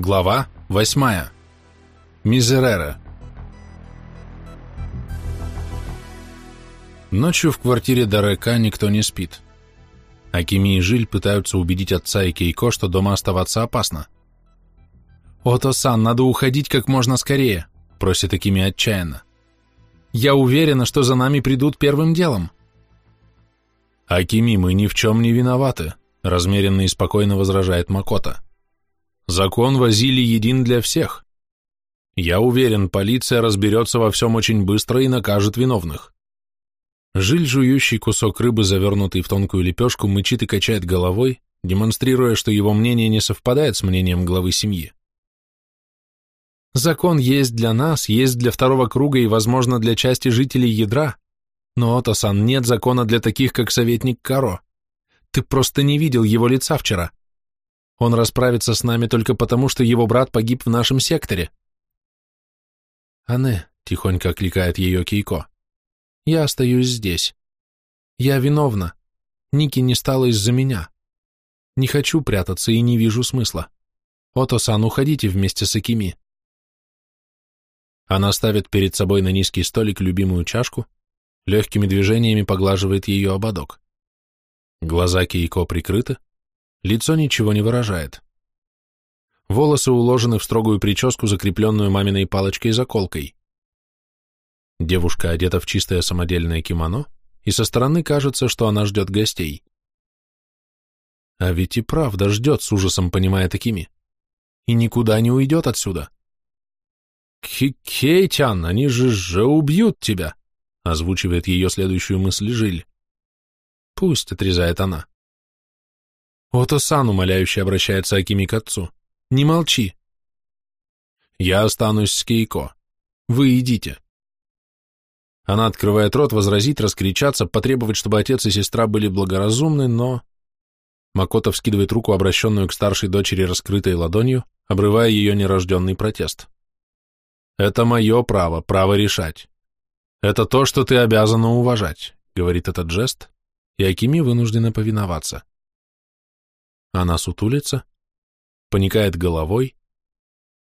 Глава 8. Мизерера. Ночью в квартире Дарека никто не спит. Акими и Жиль пытаются убедить отца и Кейко, что дома оставаться опасно. «Ото-сан, надо уходить как можно скорее», — просит Акими отчаянно. «Я уверена, что за нами придут первым делом». «Акими, мы ни в чем не виноваты», — размеренно и спокойно возражает Макота. Закон возили един для всех. Я уверен, полиция разберется во всем очень быстро и накажет виновных. Жиль, жующий кусок рыбы, завернутый в тонкую лепешку, мычит и качает головой, демонстрируя, что его мнение не совпадает с мнением главы семьи. Закон есть для нас, есть для второго круга и, возможно, для части жителей ядра, но, Отосан, нет закона для таких, как советник Каро. Ты просто не видел его лица вчера. Он расправится с нами только потому, что его брат погиб в нашем секторе. Анне, тихонько окликает ее Кейко. Я остаюсь здесь. Я виновна. Ники не стала из-за меня. Не хочу прятаться и не вижу смысла. Ото-сан, уходите вместе с Акими. Она ставит перед собой на низкий столик любимую чашку, легкими движениями поглаживает ее ободок. Глаза Кейко прикрыты, Лицо ничего не выражает. Волосы уложены в строгую прическу, закрепленную маминой палочкой-заколкой. Девушка одета в чистое самодельное кимоно, и со стороны кажется, что она ждет гостей. А ведь и правда ждет, с ужасом понимая такими. И никуда не уйдет отсюда. «Кейтян, они же же убьют тебя!» озвучивает ее следующую мысль Жиль. «Пусть», — отрезает она. «Ото-сан», — умоляюще обращается Акими к отцу, — «не молчи». «Я останусь с Кейко. Вы идите». Она открывает рот возразить, раскричаться, потребовать, чтобы отец и сестра были благоразумны, но... Макото вскидывает руку, обращенную к старшей дочери раскрытой ладонью, обрывая ее нерожденный протест. «Это мое право, право решать. Это то, что ты обязана уважать», — говорит этот жест, и Акими вынуждена повиноваться. Она сутулится, поникает головой,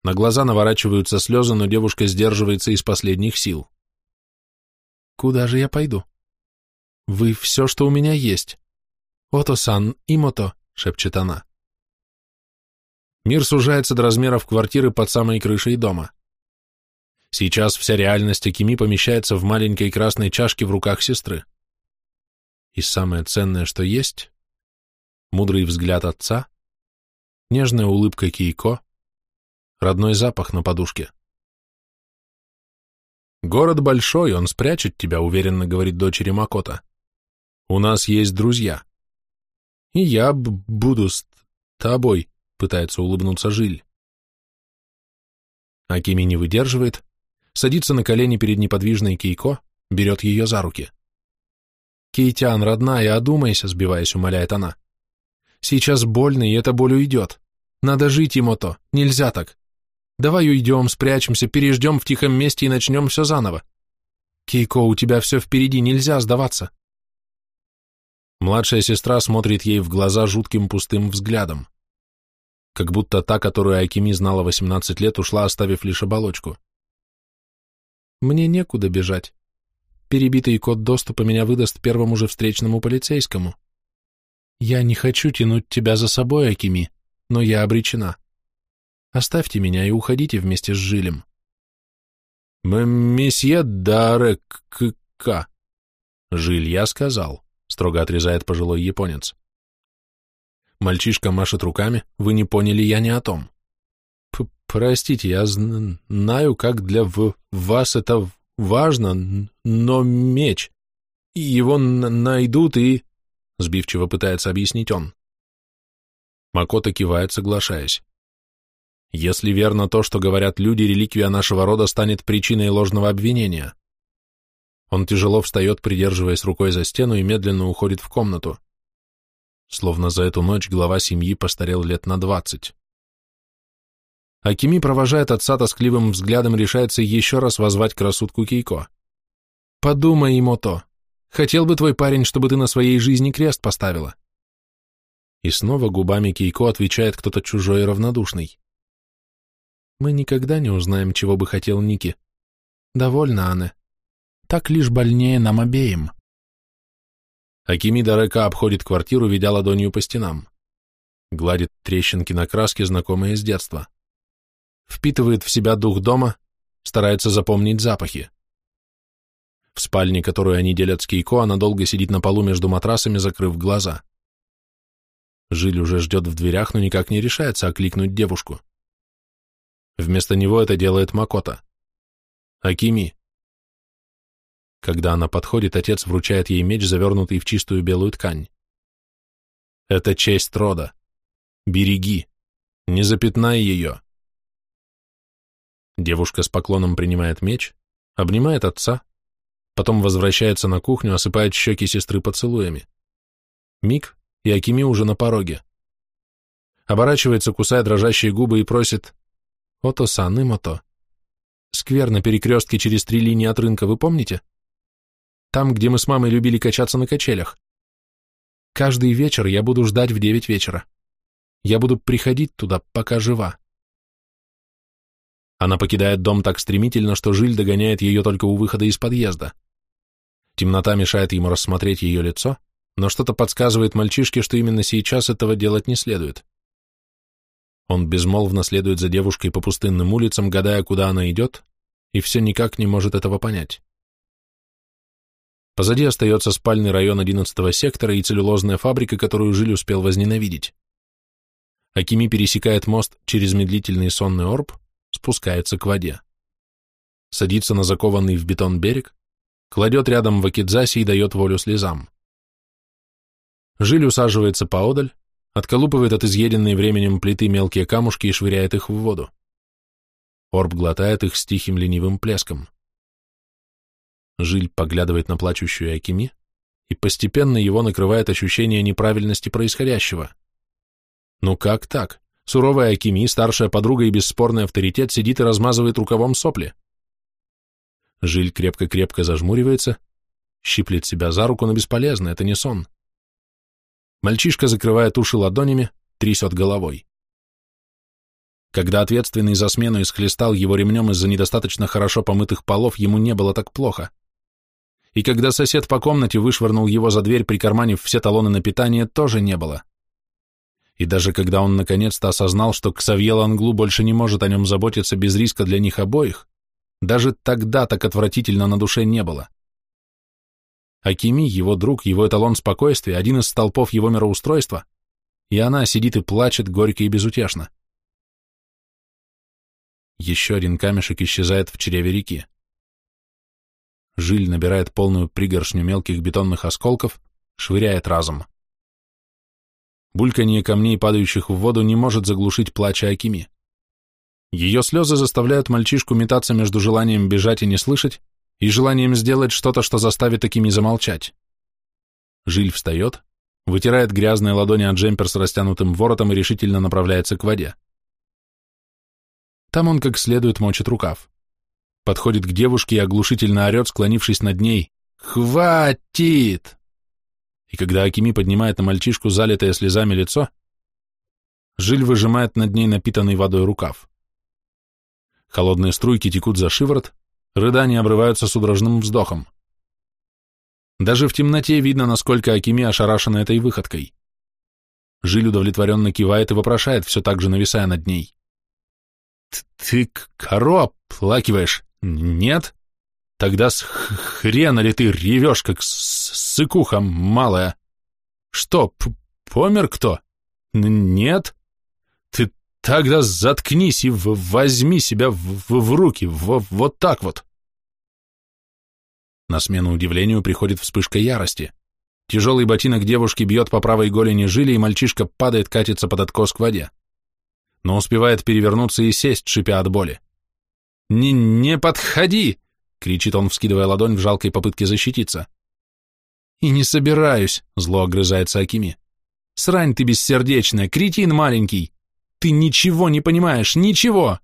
на глаза наворачиваются слезы, но девушка сдерживается из последних сил. «Куда же я пойду? Вы все, что у меня есть. Ото-сан, имото», — шепчет она. Мир сужается до размеров квартиры под самой крышей дома. Сейчас вся реальность Акими помещается в маленькой красной чашке в руках сестры. И самое ценное, что есть, мудрый взгляд отца, нежная улыбка Кейко, родной запах на подушке. «Город большой, он спрячет тебя», — уверенно говорит дочери Макота. «У нас есть друзья». «И я буду с тобой», — пытается улыбнуться Жиль. Акими не выдерживает, садится на колени перед неподвижной Кейко, берет ее за руки. «Кейтян, родная, одумайся», — сбиваясь, умоляет она. Сейчас больно, и эта боль уйдет. Надо жить, Имото, нельзя так. Давай уйдем, спрячемся, переждем в тихом месте и начнем все заново. Кейко, у тебя все впереди, нельзя сдаваться. Младшая сестра смотрит ей в глаза жутким пустым взглядом. Как будто та, которую Акими знала 18 лет, ушла, оставив лишь оболочку. Мне некуда бежать. Перебитый код доступа меня выдаст первому же встречному полицейскому. Я не хочу тянуть тебя за собой, Акими, но я обречена. Оставьте меня и уходите вместе с Жилем. Месье Дарекка. Жиль, я сказал, строго отрезает пожилой японец. Мальчишка машет руками, вы не поняли, я не о том. П Простите, я знаю, как для вас это важно, но меч. Его найдут и... Сбивчиво пытается объяснить он. Макото кивает, соглашаясь. Если верно то, что говорят люди, реликвия нашего рода станет причиной ложного обвинения. Он тяжело встает, придерживаясь рукой за стену, и медленно уходит в комнату. Словно за эту ночь глава семьи постарел лет на двадцать. Акими провожает отца тоскливым взглядом, решается еще раз возвать к рассудку Кейко. «Подумай, Имото, Хотел бы твой парень, чтобы ты на своей жизни крест поставила. И снова губами Кейко отвечает кто-то чужой и равнодушный. Мы никогда не узнаем, чего бы хотел Ники. Довольно, Анне. Так лишь больнее нам обеим. Акими Дарека обходит квартиру, ведя ладонью по стенам. Гладит трещинки на краске, знакомые с детства. Впитывает в себя дух дома, старается запомнить запахи. В спальне, которую они делят с Кейко, она долго сидит на полу между матрасами, закрыв глаза. Жиль уже ждет в дверях, но никак не решается окликнуть девушку. Вместо него это делает Макота. «Акими!» Когда она подходит, отец вручает ей меч, завернутый в чистую белую ткань. «Это честь рода. Береги. Не запятнай ее!» Девушка с поклоном принимает меч, обнимает отца, потом возвращается на кухню, осыпает щеки сестры поцелуями. Миг, и Акими уже на пороге. Оборачивается, кусая дрожащие губы и просит «Ото-сан, имото». Сквер на перекрестке через три линии от рынка, вы помните? Там, где мы с мамой любили качаться на качелях. Каждый вечер я буду ждать в девять вечера. Я буду приходить туда, пока жива. Она покидает дом так стремительно, что Жиль догоняет ее только у выхода из подъезда. Темнота мешает ему рассмотреть ее лицо, но что-то подсказывает мальчишке, что именно сейчас этого делать не следует. Он безмолвно следует за девушкой по пустынным улицам, гадая, куда она идет, и все никак не может этого понять. Позади остается спальный район 11 сектора и целлюлозная фабрика, которую Жиль успел возненавидеть. Акими пересекает мост через медлительный сонный орб, спускается к воде. Садится на закованный в бетон берег, кладет рядом вакидзаси и дает волю слезам. Жиль усаживается поодаль, отколупывает от изъеденной временем плиты мелкие камушки и швыряет их в воду. Орб глотает их с тихим ленивым плеском. Жиль поглядывает на плачущую Акими, и постепенно его накрывает ощущение неправильности происходящего. Ну как так? Суровая Акими, старшая подруга и бесспорный авторитет, сидит и размазывает рукавом сопли. Жиль крепко-крепко зажмуривается, щиплет себя за руку, но бесполезно, это не сон. Мальчишка закрывает уши ладонями, трясет головой. Когда ответственный за смену исхлестал его ремнем из-за недостаточно хорошо помытых полов, ему не было так плохо. И когда сосед по комнате вышвырнул его за дверь, прикарманив все талоны на питание, тоже не было. И даже когда он наконец-то осознал, что Ксавье Ланглу больше не может о нем заботиться без риска для них обоих, даже тогда так отвратительно на душе не было. Акими, его друг, его эталон спокойствия, один из столпов его мироустройства, и она сидит и плачет горько и безутешно. Еще один камешек исчезает в чреве реки. Жиль набирает полную пригоршню мелких бетонных осколков, швыряет разом. Бульканье камней, падающих в воду, не может заглушить плача Акими. Ее слезы заставляют мальчишку метаться между желанием бежать и не слышать и желанием сделать что-то, что заставит Акими замолчать. Жиль встает, вытирает грязные ладони от джемпер с растянутым воротом и решительно направляется к воде. Там он как следует мочит рукав. Подходит к девушке и оглушительно орет, склонившись над ней. «Хватит!» И когда Акими поднимает на мальчишку залитое слезами лицо, Жиль выжимает над ней напитанный водой рукав. Холодные струйки текут за шиворот, рыдания обрываются судорожным вздохом. Даже в темноте видно, насколько Акими ошарашена этой выходкой. Жиль удовлетворенно кивает и вопрошает, все так же нависая над ней. «Ты коро плакиваешь? Нет? Тогда с хрена ли ты ревешь, как сыкуха малая? Что, помер кто? Нет? Тогда заткнись и возьми себя в, в руки, в, вот так вот!» На смену удивлению приходит вспышка ярости. Тяжелый ботинок девушки бьет по правой голени жили, и мальчишка падает, катится под откос к воде но успевает перевернуться и сесть, шипя от боли. «Не, не подходи!» — кричит он, вскидывая ладонь в жалкой попытке защититься. «И не собираюсь», — зло огрызается Акими. «Срань ты бессердечная, кретин маленький! Ты ничего не понимаешь, ничего!»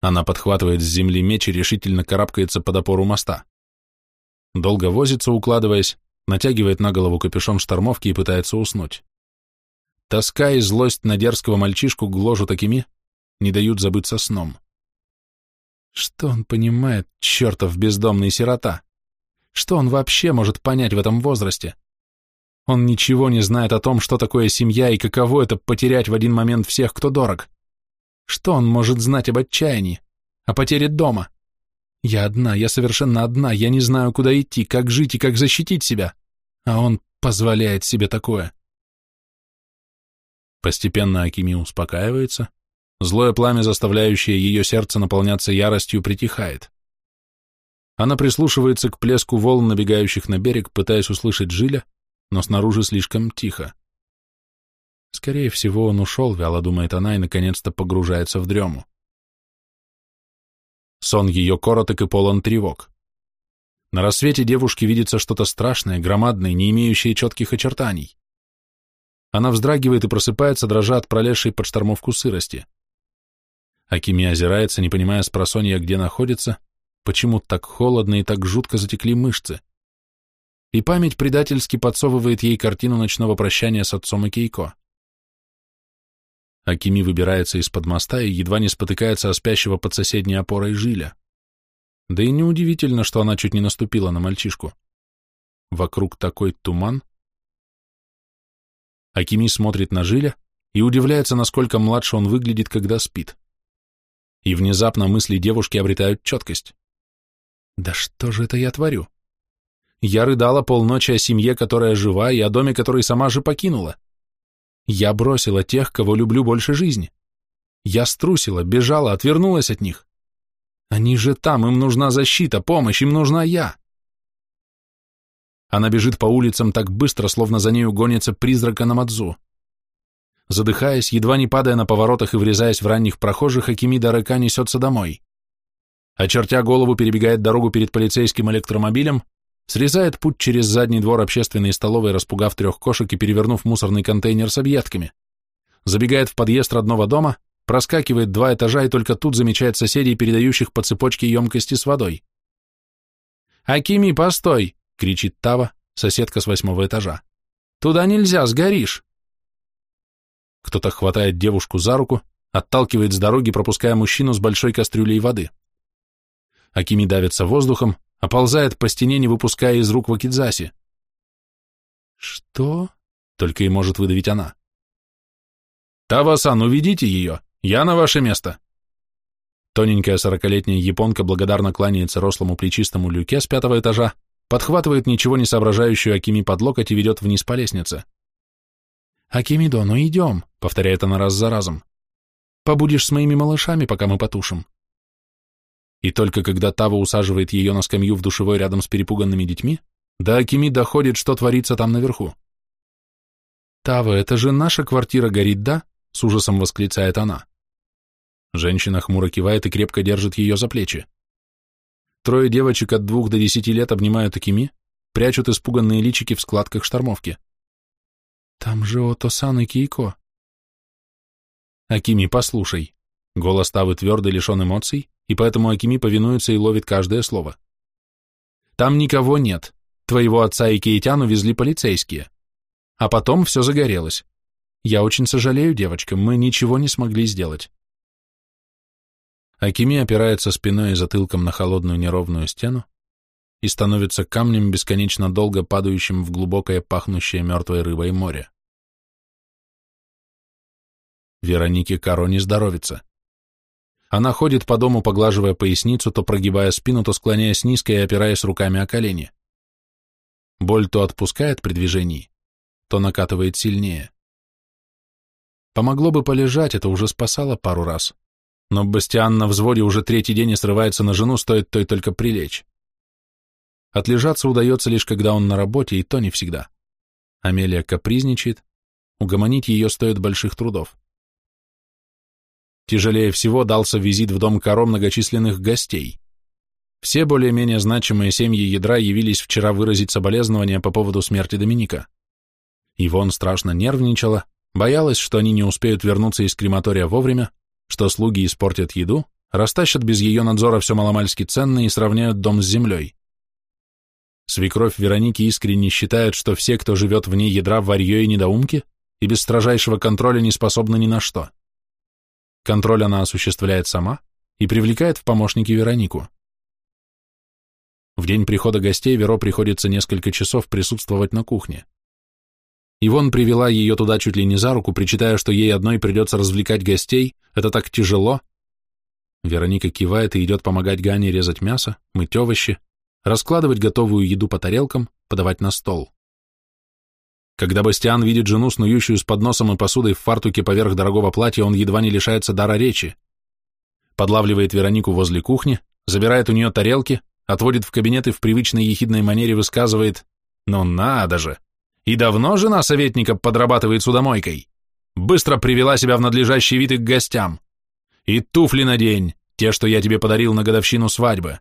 Она подхватывает с земли меч и решительно карабкается под опору моста. Долго возится, укладываясь, натягивает на голову капюшон штормовки и пытается уснуть. Тоска и злость на дерзкого мальчишку гложут такими, не дают забыться сном. Что он понимает, чертов бездомный сирота? Что он вообще может понять в этом возрасте? Он ничего не знает о том, что такое семья и каково это потерять в один момент всех, кто дорог. Что он может знать об отчаянии, о потере дома? Я одна, я совершенно одна, я не знаю, куда идти, как жить и как защитить себя. А он позволяет себе такое. Постепенно Акими успокаивается, злое пламя, заставляющее ее сердце наполняться яростью, притихает. Она прислушивается к плеску волн, набегающих на берег, пытаясь услышать Жиля, но снаружи слишком тихо. Скорее всего, он ушел, вяло думает она, и наконец-то погружается в дрему. Сон ее короток и полон тревог. На рассвете девушке видится что-то страшное, громадное, не имеющее четких очертаний. Она вздрагивает и просыпается, дрожа от пролезшей под штормовку сырости. Акими озирается, не понимая с просонья, где находится, почему так холодно и так жутко затекли мышцы и память предательски подсовывает ей картину ночного прощания с отцом и Кейко. Акими выбирается из-под моста и едва не спотыкается о спящего под соседней опорой Жиля. Да и неудивительно, что она чуть не наступила на мальчишку. Вокруг такой туман. Акими смотрит на Жиля и удивляется, насколько младше он выглядит, когда спит. И внезапно мысли девушки обретают четкость. «Да что же это я творю?» Я рыдала полночи о семье, которая жива, и о доме, который сама же покинула. Я бросила тех, кого люблю больше жизни. Я струсила, бежала, отвернулась от них. Они же там, им нужна защита, помощь, им нужна я. Она бежит по улицам так быстро, словно за нею гонится призрак Анамадзу. Задыхаясь, едва не падая на поворотах и врезаясь в ранних прохожих, Акимида Река несется домой. Очертя голову, перебегает дорогу перед полицейским электромобилем, срезает путь через задний двор общественной столовой, распугав трех кошек и перевернув мусорный контейнер с объедками. Забегает в подъезд родного дома, проскакивает два этажа и только тут замечает соседей, передающих по цепочке емкости с водой. «Акими, постой!» — кричит Тава, соседка с восьмого этажа. «Туда нельзя, сгоришь!» Кто-то хватает девушку за руку, отталкивает с дороги, пропуская мужчину с большой кастрюлей воды. Акими давится воздухом, оползает по стене, не выпуская из рук Вакидзаси. «Что?» — только и может выдавить она. «Тава-сан, уведите ее! Я на ваше место!» Тоненькая сорокалетняя японка благодарно кланяется рослому плечистому люке с пятого этажа, подхватывает ничего не соображающую Акими под локоть и ведет вниз по лестнице. «Акимидо, ну идем», — повторяет она раз за разом. «Побудешь с моими малышами, пока мы потушим и только когда Тава усаживает ее на скамью в душевой рядом с перепуганными детьми, до Акими доходит, что творится там наверху. «Тава, это же наша квартира горит, да?» — с ужасом восклицает она. Женщина хмуро кивает и крепко держит ее за плечи. Трое девочек от двух до десяти лет обнимают Акими, прячут испуганные личики в складках штормовки. «Там же Ото-сан и Кейко». «Акими, послушай». Голос Тавы твердый, лишен эмоций, и поэтому Акими повинуется и ловит каждое слово. Там никого нет. Твоего отца и Кейтян увезли полицейские. А потом все загорелось. Я очень сожалею, девочка, мы ничего не смогли сделать. Акими опирается спиной и затылком на холодную неровную стену и становится камнем, бесконечно долго падающим в глубокое пахнущее мертвой рыбой море. Веронике Каро не здоровится. Она ходит по дому, поглаживая поясницу, то прогибая спину, то склоняясь низко и опираясь руками о колени. Боль то отпускает при движении, то накатывает сильнее. Помогло бы полежать, это уже спасало пару раз. Но Бастиан на взводе уже третий день и срывается на жену, стоит той только прилечь. Отлежаться удается лишь когда он на работе, и то не всегда. Амелия капризничает, угомонить ее стоит больших трудов. Тяжелее всего дался визит в дом Каро многочисленных гостей. Все более-менее значимые семьи ядра явились вчера выразить соболезнования по поводу смерти Доминика. Ивон страшно нервничала, боялась, что они не успеют вернуться из крематория вовремя, что слуги испортят еду, растащат без ее надзора все маломальски ценное и сравняют дом с землей. Свекровь Вероники искренне считает, что все, кто живет вне ядра, варье и недоумки, и без строжайшего контроля не способны ни на что. Контроль она осуществляет сама и привлекает в помощники Веронику. В день прихода гостей Веро приходится несколько часов присутствовать на кухне. Ивон привела ее туда чуть ли не за руку, причитая, что ей одной придется развлекать гостей, это так тяжело. Вероника кивает и идет помогать Гане резать мясо, мыть овощи, раскладывать готовую еду по тарелкам, подавать на стол. Когда Бастиан видит жену, снующую с подносом и посудой в фартуке поверх дорогого платья, он едва не лишается дара речи. Подлавливает Веронику возле кухни, забирает у нее тарелки, отводит в кабинет и в привычной ехидной манере высказывает «Ну надо же! И давно жена советника подрабатывает судомойкой? Быстро привела себя в надлежащий вид и к гостям. И туфли надень, те, что я тебе подарил на годовщину свадьбы».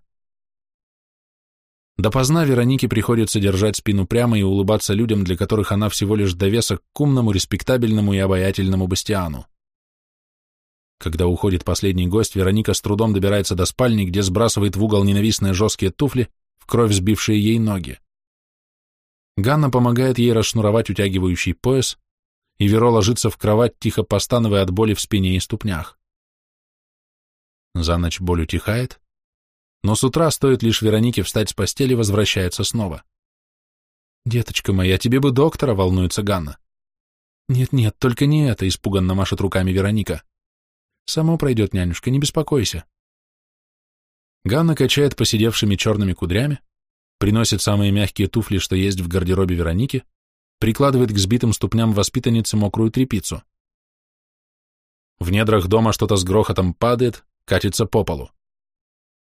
Допоздна Веронике приходится держать спину прямо и улыбаться людям, для которых она всего лишь довесок к умному, респектабельному и обаятельному Бастиану. Когда уходит последний гость, Вероника с трудом добирается до спальни, где сбрасывает в угол ненавистные жесткие туфли, в кровь сбившие ей ноги. Ганна помогает ей расшнуровать утягивающий пояс, и Веро ложится в кровать, тихо постановая от боли в спине и ступнях. За ночь боль утихает, но с утра стоит лишь Веронике встать с постели, возвращается снова. «Деточка моя, тебе бы доктора», — волнуется Ганна. «Нет-нет, только не это», — испуганно машет руками Вероника. Само пройдет, нянюшка, не беспокойся. Ганна качает посидевшими черными кудрями, приносит самые мягкие туфли, что есть в гардеробе Вероники, прикладывает к сбитым ступням воспитанницы мокрую тряпицу. В недрах дома что-то с грохотом падает, катится по полу.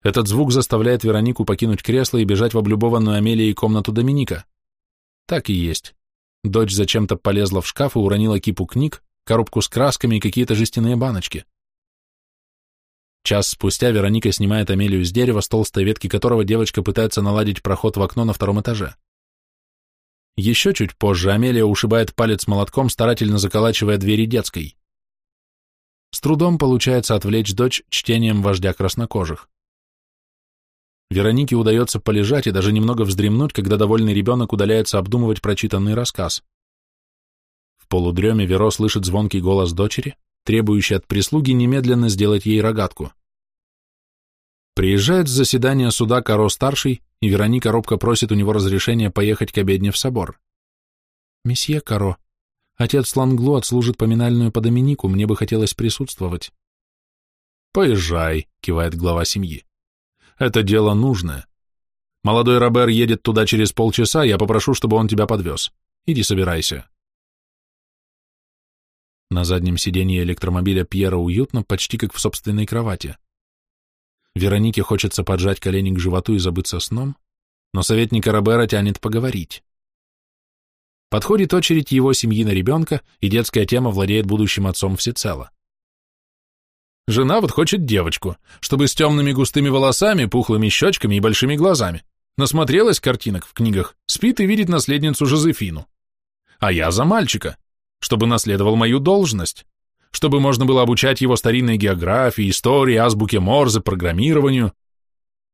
Этот звук заставляет Веронику покинуть кресло и бежать в облюбованную Амелией комнату Доминика. Так и есть. Дочь зачем-то полезла в шкаф и уронила кипу книг, коробку с красками и какие-то жестяные баночки. Час спустя Вероника снимает Амелию с дерева, с толстой ветки которого девочка пытается наладить проход в окно на втором этаже. Еще чуть позже Амелия ушибает палец молотком, старательно заколачивая двери детской. С трудом получается отвлечь дочь чтением вождя краснокожих. Веронике удается полежать и даже немного вздремнуть, когда довольный ребенок удаляется обдумывать прочитанный рассказ. В полудреме Веро слышит звонкий голос дочери, требующий от прислуги немедленно сделать ей рогатку. Приезжает с заседания суда Каро-старший, и Вероника робко просит у него разрешения поехать к обедне в собор. «Месье Каро, отец Ланглу отслужит поминальную по Доминику, мне бы хотелось присутствовать». «Поезжай», — кивает глава семьи. «Это дело нужное. Молодой Робер едет туда через полчаса, я попрошу, чтобы он тебя подвез. Иди собирайся». На заднем сиденье электромобиля Пьера уютно, почти как в собственной кровати. Веронике хочется поджать колени к животу и забыться сном, но советника Робера тянет поговорить. Подходит очередь его семьи на ребенка, и детская тема владеет будущим отцом всецело. Жена вот хочет девочку, чтобы с темными густыми волосами, пухлыми щечками и большими глазами. Насмотрелась картинок в книгах, спит и видит наследницу Жозефину. А я за мальчика, чтобы наследовал мою должность, чтобы можно было обучать его старинной географии, истории, азбуке Морзе, программированию.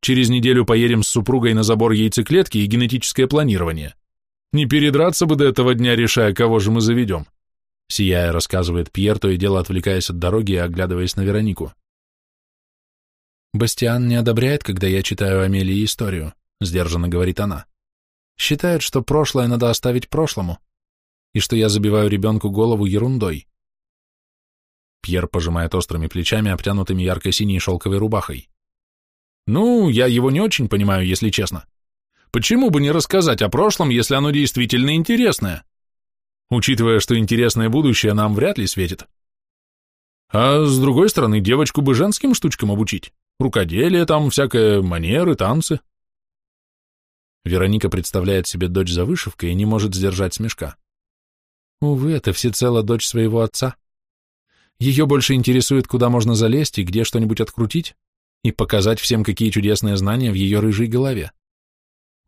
Через неделю поедем с супругой на забор яйцеклетки и генетическое планирование. Не передраться бы до этого дня, решая, кого же мы заведем. Сияя, рассказывает Пьер, то и дело отвлекаясь от дороги и оглядываясь на Веронику. «Бастиан не одобряет, когда я читаю Амелии историю», — сдержанно говорит она. «Считает, что прошлое надо оставить прошлому, и что я забиваю ребенку голову ерундой. Пьер пожимает острыми плечами, обтянутыми ярко-синей шелковой рубахой. Ну, я его не очень понимаю, если честно. Почему бы не рассказать о прошлом, если оно действительно интересное? Учитывая, что интересное будущее нам вряд ли светит. А с другой стороны, девочку бы женским штучкам обучить. Рукоделие там, всякое, манеры, танцы. Вероника представляет себе дочь за вышивкой и не может сдержать смешка. Увы, это всецело дочь своего отца. Ее больше интересует, куда можно залезть и где что-нибудь открутить, и показать всем, какие чудесные знания в ее рыжей голове.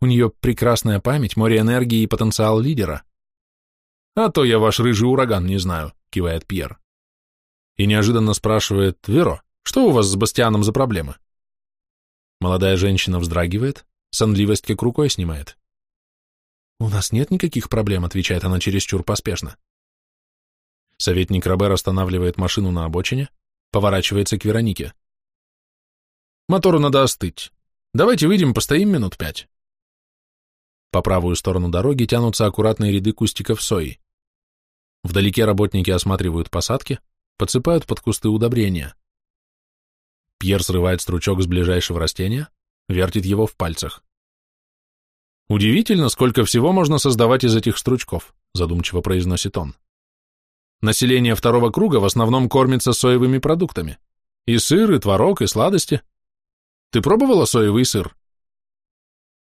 У нее прекрасная память, море энергии и потенциал лидера. «А то я ваш рыжий ураган не знаю», — кивает Пьер. И неожиданно спрашивает, «Веро, что у вас с Бастианом за проблемы?» Молодая женщина вздрагивает, сонливость как рукой снимает. «У нас нет никаких проблем», — отвечает она чересчур поспешно. Советник Робер останавливает машину на обочине, поворачивается к Веронике. Мотору надо остыть. Давайте выйдем, постоим минут пять. По правую сторону дороги тянутся аккуратные ряды кустиков сои. Вдалеке работники осматривают посадки, подсыпают под кусты удобрения. Пьер срывает стручок с ближайшего растения, вертит его в пальцах. «Удивительно, сколько всего можно создавать из этих стручков», задумчиво произносит он. «Население второго круга в основном кормится соевыми продуктами. И сыр, и творог, и сладости. Ты пробовала соевый сыр?»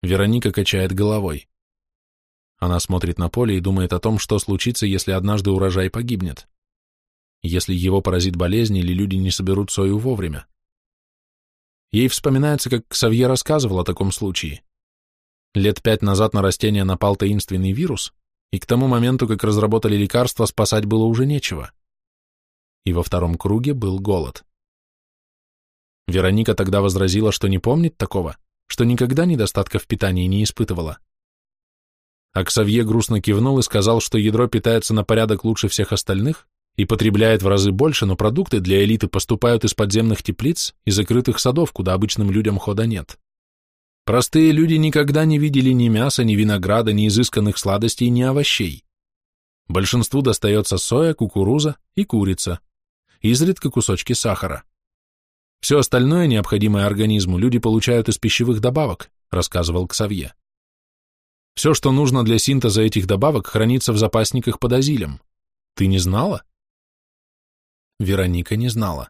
Вероника качает головой. Она смотрит на поле и думает о том, что случится, если однажды урожай погибнет. Если его поразит болезнь или люди не соберут сою вовремя. Ей вспоминается, как Ксавье рассказывал о таком случае. Лет пять назад на растение напал таинственный вирус, и к тому моменту, как разработали лекарство, спасать было уже нечего. И во втором круге был голод. Вероника тогда возразила, что не помнит такого, что никогда недостатка в питании не испытывала. А Ксавье грустно кивнул и сказал, что ядро питается на порядок лучше всех остальных и потребляет в разы больше, но продукты для элиты поступают из подземных теплиц и закрытых садов, куда обычным людям хода нет. Простые люди никогда не видели ни мяса, ни винограда, ни изысканных сладостей, ни овощей. Большинству достается соя, кукуруза и курица, изредка кусочки сахара. Все остальное, необходимое организму, люди получают из пищевых добавок, рассказывал Ксавье. Все, что нужно для синтеза этих добавок, хранится в запасниках под азилем. Ты не знала? Вероника не знала.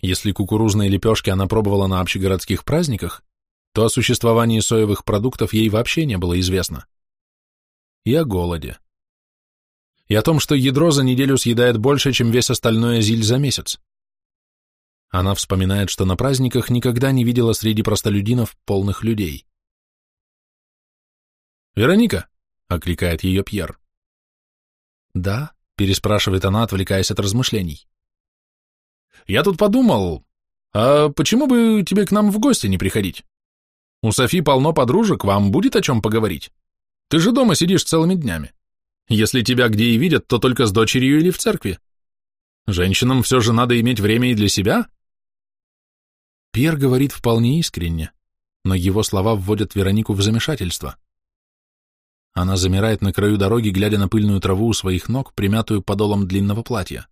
Если кукурузные лепешки она пробовала на общегородских праздниках, то о существовании соевых продуктов ей вообще не было известно. И о голоде. И о том, что ядро за неделю съедает больше, чем весь остальной азиль за месяц. Она вспоминает, что на праздниках никогда не видела среди простолюдинов полных людей. «Вероника!» — окликает ее Пьер. «Да?» — переспрашивает она, отвлекаясь от размышлений. «Я тут подумал, а почему бы тебе к нам в гости не приходить? У Софи полно подружек, вам будет о чем поговорить. Ты же дома сидишь целыми днями. Если тебя где и видят, то только с дочерью или в церкви. Женщинам все же надо иметь время и для себя». Пьер говорит вполне искренне, но его слова вводят Веронику в замешательство. Она замирает на краю дороги, глядя на пыльную траву у своих ног, примятую подолом длинного платья.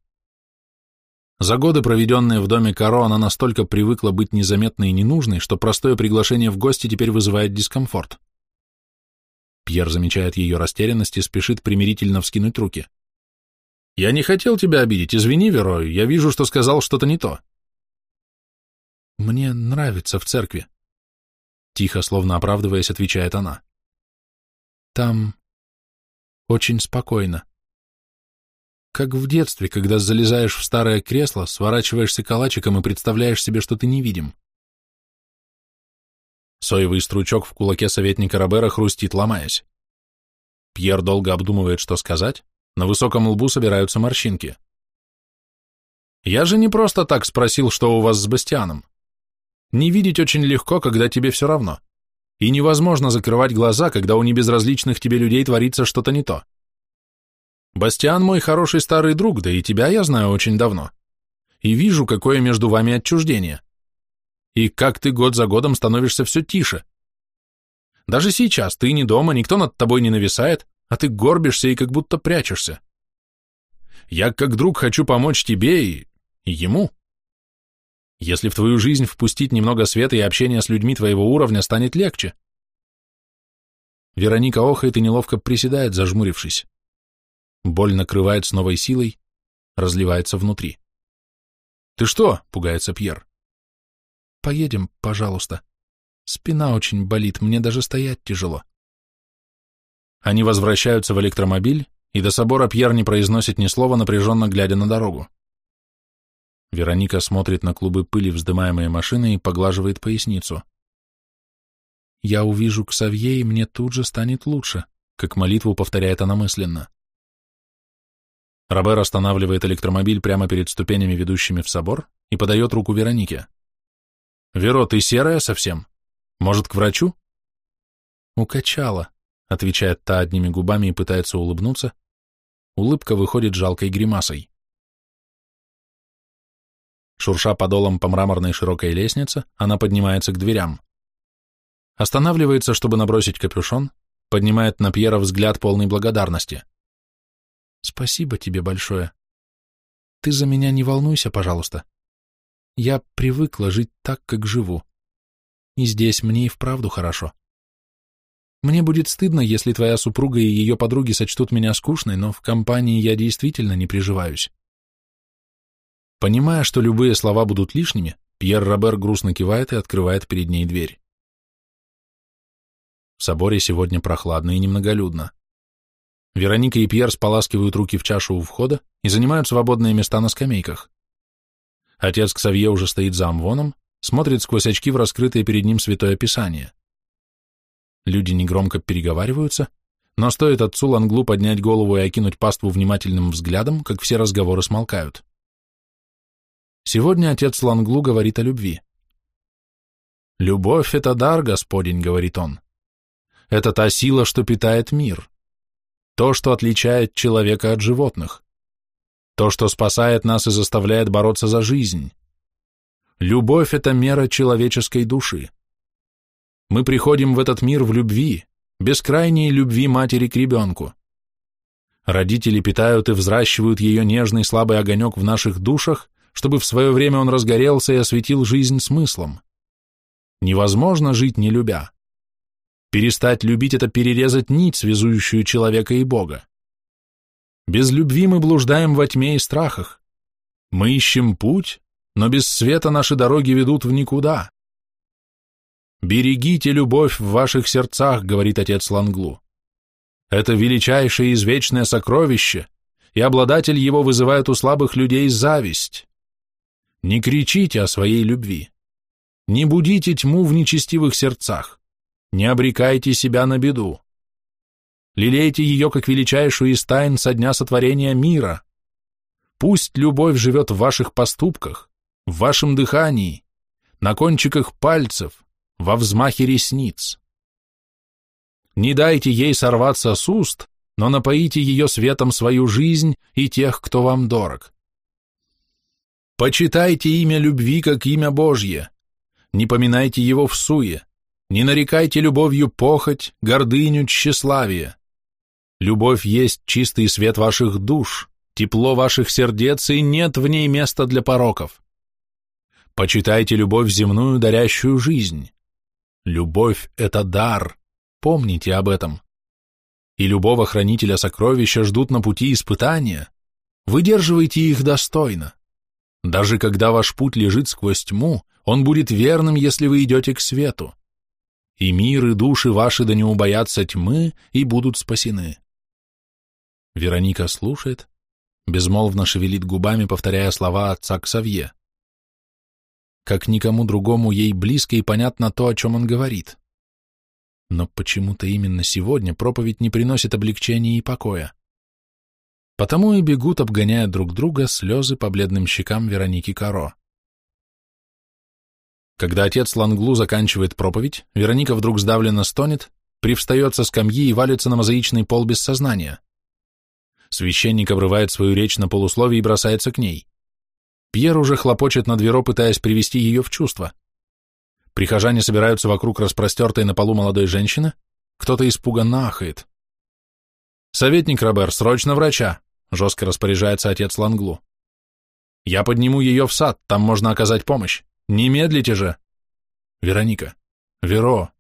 За годы, проведенные в доме Каро, она настолько привыкла быть незаметной и ненужной, что простое приглашение в гости теперь вызывает дискомфорт. Пьер замечает ее растерянность и спешит примирительно вскинуть руки. «Я не хотел тебя обидеть, извини, Веро, я вижу, что сказал что-то не то». «Мне нравится в церкви», — тихо, словно оправдываясь, отвечает она. Там очень спокойно. Как в детстве, когда залезаешь в старое кресло, сворачиваешься калачиком и представляешь себе, что ты невидим. Соевый стручок в кулаке советника Робера хрустит, ломаясь. Пьер долго обдумывает, что сказать, на высоком лбу собираются морщинки. «Я же не просто так спросил, что у вас с Бастианом. Не видеть очень легко, когда тебе все равно и невозможно закрывать глаза, когда у небезразличных тебе людей творится что-то не то. Бастиан мой хороший старый друг, да и тебя я знаю очень давно. И вижу, какое между вами отчуждение. И как ты год за годом становишься все тише. Даже сейчас ты не дома, никто над тобой не нависает, а ты горбишься и как будто прячешься. Я как друг хочу помочь тебе и, и ему. Если в твою жизнь впустить немного света и общения с людьми твоего уровня, станет легче. Вероника охает и неловко приседает, зажмурившись. Боль накрывает с новой силой, разливается внутри. «Ты что?» — пугается Пьер. «Поедем, пожалуйста. Спина очень болит, мне даже стоять тяжело». Они возвращаются в электромобиль, и до собора Пьер не произносит ни слова, напряженно глядя на дорогу. Вероника смотрит на клубы пыли, вздымаемые машиной, и поглаживает поясницу. «Я увижу Ксавье, и мне тут же станет лучше», как молитву повторяет она мысленно. Робер останавливает электромобиль прямо перед ступенями, ведущими в собор, и подает руку Веронике. «Веро, ты серая совсем? Может, к врачу?» «Укачала», — отвечает та одними губами и пытается улыбнуться. Улыбка выходит жалкой гримасой. Шурша подолом по мраморной широкой лестнице, она поднимается к дверям. Останавливается, чтобы набросить капюшон, поднимает на Пьера взгляд полной благодарности. «Спасибо тебе большое. Ты за меня не волнуйся, пожалуйста. Я привыкла жить так, как живу. И здесь мне и вправду хорошо. Мне будет стыдно, если твоя супруга и ее подруги сочтут меня скучной, но в компании я действительно не приживаюсь. Понимая, что любые слова будут лишними, Пьер Робер грустно кивает и открывает перед ней дверь. В соборе сегодня прохладно и немноголюдно. Вероника и Пьер споласкивают руки в чашу у входа и занимают свободные места на скамейках. Отец Ксавье уже стоит за амвоном, смотрит сквозь очки в раскрытое перед ним святое писание. Люди негромко переговариваются, но стоит отцу Ланглу поднять голову и окинуть паству внимательным взглядом, как все разговоры смолкают. Сегодня отец Ланглу говорит о любви. «Любовь — это дар, Господень», — говорит он. «Это та сила, что питает мир. То, что отличает человека от животных. То, что спасает нас и заставляет бороться за жизнь. Любовь — это мера человеческой души. Мы приходим в этот мир в любви, бескрайней любви матери к ребенку. Родители питают и взращивают ее нежный слабый огонек в наших душах, чтобы в свое время он разгорелся и осветил жизнь смыслом. Невозможно жить не любя. Перестать любить – это перерезать нить, связующую человека и Бога. Без любви мы блуждаем во тьме и страхах. Мы ищем путь, но без света наши дороги ведут в никуда. «Берегите любовь в ваших сердцах», — говорит отец Ланглу. «Это величайшее извечное сокровище, и обладатель его вызывает у слабых людей зависть. Не кричите о своей любви. Не будите тьму в нечестивых сердцах. Не обрекайте себя на беду. Лелейте ее как величайшую из тайн со дня сотворения мира. Пусть любовь живет в ваших поступках, в вашем дыхании, на кончиках пальцев, во взмахе ресниц. Не дайте ей сорваться с уст, но напоите ее светом свою жизнь и тех, кто вам дорог. Почитайте имя любви как имя Божье. Не поминайте его в суе. Не нарекайте любовью похоть, гордыню, тщеславие. Любовь есть чистый свет ваших душ, тепло ваших сердец, и нет в ней места для пороков. Почитайте любовь земную, дарящую жизнь. Любовь — это дар, помните об этом. И любого хранителя сокровища ждут на пути испытания. Выдерживайте их достойно. Даже когда ваш путь лежит сквозь тьму, он будет верным, если вы идете к свету. И мир, и души ваши да не убоятся тьмы и будут спасены. Вероника слушает, безмолвно шевелит губами, повторяя слова отца Ксавье. Как никому другому ей близко и понятно то, о чем он говорит. Но почему-то именно сегодня проповедь не приносит облегчения и покоя. Потому и бегут, обгоняя друг друга, слезы по бледным щекам Вероники Каро. Когда отец Ланглу заканчивает проповедь, Вероника вдруг сдавленно стонет, привстает со скамьи и валится на мозаичный пол без сознания. Священник обрывает свою речь на полусловие и бросается к ней. Пьер уже хлопочет над Веро, пытаясь привести ее в чувство. Прихожане собираются вокруг распростертой на полу молодой женщины, кто-то испуганно ахает. «Советник Робер, срочно врача!» — жестко распоряжается отец Ланглу. «Я подниму ее в сад, там можно оказать помощь. Не медлите же!» «Вероника! Веро!»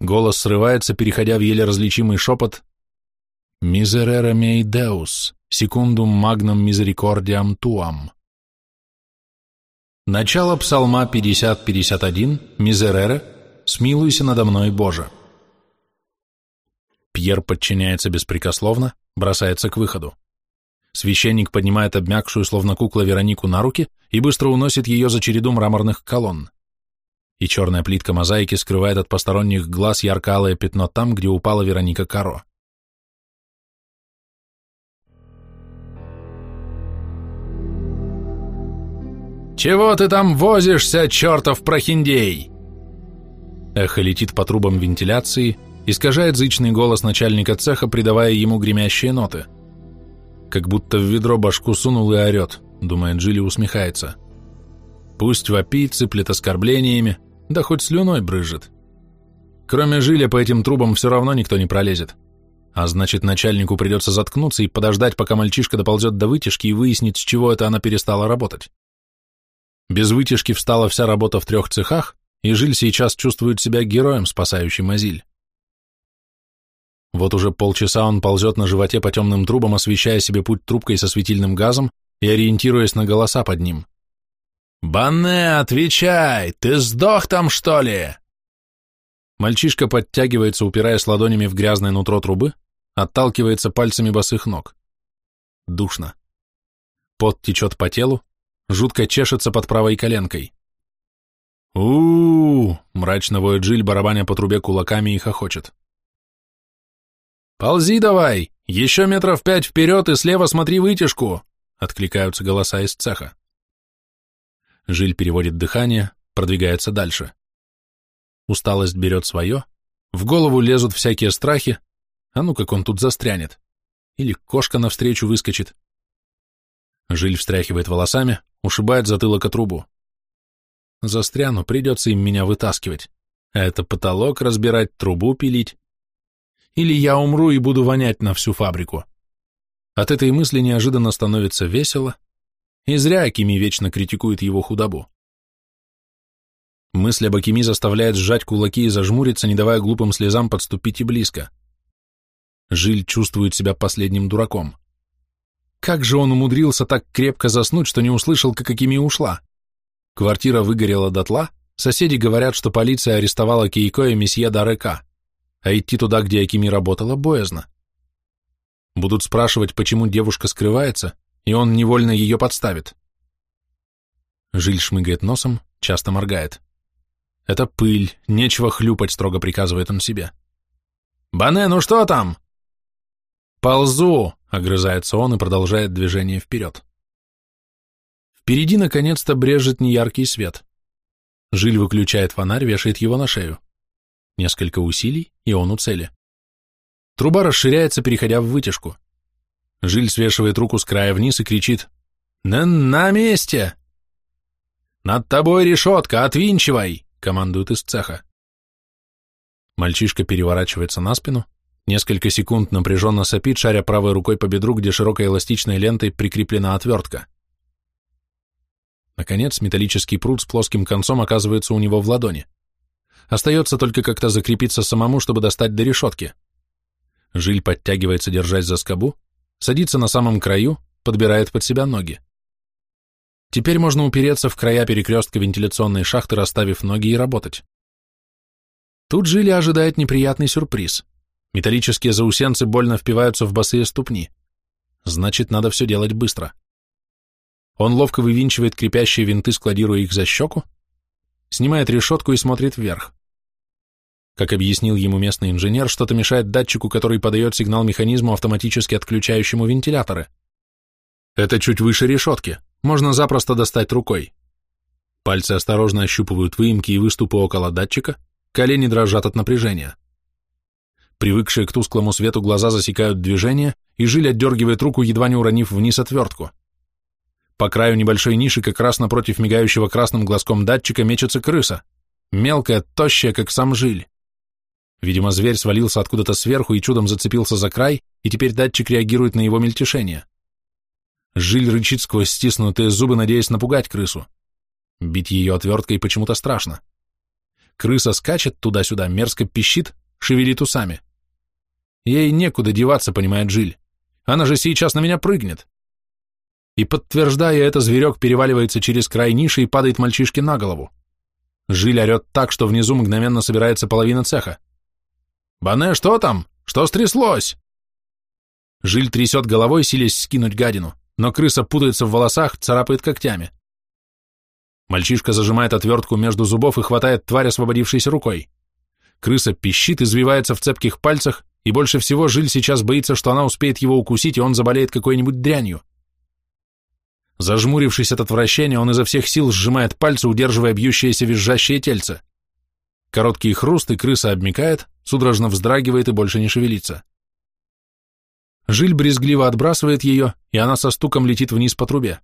Голос срывается, переходя в еле различимый шепот. «Мизерера мей деус, секундум магнум мизерикордиам туам». Начало псалма 50-51, Мизерера, «Смилуйся надо мной, Боже». Пьер подчиняется беспрекословно, бросается к выходу. Священник поднимает обмякшую, словно кукла Веронику, на руки и быстро уносит ее за череду мраморных колонн. И черная плитка мозаики скрывает от посторонних глаз ярко-алое пятно там, где упала Вероника Каро. «Чего ты там возишься, чертов прохиндей?» Эхо летит по трубам вентиляции, искажает зычный голос начальника цеха, придавая ему гремящие ноты. Как будто в ведро башку сунул и орет, думает Джилли, усмехается. Пусть вопит, сыплет оскорблениями, да хоть слюной брызжет. Кроме Жиля по этим трубам все равно никто не пролезет. А значит, начальнику придется заткнуться и подождать, пока мальчишка доползет до вытяжки и выяснит, с чего это она перестала работать. Без вытяжки встала вся работа в трех цехах, и Жиль сейчас чувствует себя героем, спасающим Азиль. Вот уже полчаса он ползет на животе по темным трубам, освещая себе путь трубкой со светильным газом и ориентируясь на голоса под ним. «Банне, отвечай! Ты сдох там, что ли?» Мальчишка подтягивается, упираясь ладонями в грязное нутро трубы, отталкивается пальцами босых ног. Душно. Пот течет по телу, жутко чешется под правой коленкой. у у, -у мрачно воет Жиль, барабаня по трубе кулаками и хохочет. «Ползи давай! Еще метров пять вперед и слева смотри вытяжку!» — откликаются голоса из цеха. Жиль переводит дыхание, продвигается дальше. Усталость берет свое, в голову лезут всякие страхи, а ну как он тут застрянет. Или кошка навстречу выскочит. Жиль встряхивает волосами, ушибает затылок от трубу. Застряну, придется им меня вытаскивать. А это потолок разбирать, трубу пилить. Или я умру и буду вонять на всю фабрику. От этой мысли неожиданно становится весело, и зря Акими вечно критикует его худобу. Мысль об Акими заставляет сжать кулаки и зажмуриться, не давая глупым слезам подступить и близко. Жиль чувствует себя последним дураком. Как же он умудрился так крепко заснуть, что не услышал, как Акими ушла? Квартира выгорела дотла, соседи говорят, что полиция арестовала Кейко и месье Дарека, а идти туда, где Акими работала, боязно. Будут спрашивать, почему девушка скрывается, и он невольно ее подставит. Жиль шмыгает носом, часто моргает. Это пыль, нечего хлюпать, строго приказывает он себе. «Бане, ну что там?» «Ползу!» — огрызается он и продолжает движение вперед. Впереди, наконец-то, брежет неяркий свет. Жиль выключает фонарь, вешает его на шею. Несколько усилий, и он у цели. Труба расширяется, переходя в вытяжку. Жиль свешивает руку с края вниз и кричит «На, на месте!» «Над тобой решетка, отвинчивай!» командует из цеха. Мальчишка переворачивается на спину, несколько секунд напряженно сопит, шаря правой рукой по бедру, где широкой эластичной лентой прикреплена отвертка. Наконец, металлический пруд с плоским концом оказывается у него в ладони. Остается только как-то закрепиться самому, чтобы достать до решетки. Жиль подтягивается, держась за скобу, садится на самом краю, подбирает под себя ноги. Теперь можно упереться в края перекрестка вентиляционной шахты, расставив ноги и работать. Тут Жили ожидает неприятный сюрприз. Металлические заусенцы больно впиваются в босые ступни. Значит, надо все делать быстро. Он ловко вывинчивает крепящие винты, складируя их за щеку, снимает решетку и смотрит вверх. Как объяснил ему местный инженер, что-то мешает датчику, который подает сигнал механизму, автоматически отключающему вентиляторы. Это чуть выше решетки, можно запросто достать рукой. Пальцы осторожно ощупывают выемки и выступы около датчика, колени дрожат от напряжения. Привыкшие к тусклому свету глаза засекают движение, и жиль отдергивает руку, едва не уронив вниз отвертку. По краю небольшой ниши, как раз напротив мигающего красным глазком датчика, мечется крыса. Мелкая, тощая, как сам жиль. Видимо, зверь свалился откуда-то сверху и чудом зацепился за край, и теперь датчик реагирует на его мельтешение. Жиль рычит сквозь стиснутые зубы, надеясь напугать крысу. Бить ее отверткой почему-то страшно. Крыса скачет туда-сюда, мерзко пищит, шевелит усами. Ей некуда деваться, понимает Жиль. Она же сейчас на меня прыгнет. И подтверждая это, зверек переваливается через край ниши и падает мальчишке на голову. Жиль орет так, что внизу мгновенно собирается половина цеха. «Бане, что там? Что стряслось?» Жиль трясет головой, силясь скинуть гадину но крыса путается в волосах, царапает когтями. Мальчишка зажимает отвертку между зубов и хватает тварь, освободившейся рукой. Крыса пищит, извивается в цепких пальцах, и больше всего Жиль сейчас боится, что она успеет его укусить, и он заболеет какой-нибудь дрянью. Зажмурившись от отвращения, он изо всех сил сжимает пальцы, удерживая бьющееся визжащее тельце. Короткий хруст, и крыса обмикает, судорожно вздрагивает и больше не шевелится. Жиль брезгливо отбрасывает ее, и она со стуком летит вниз по трубе.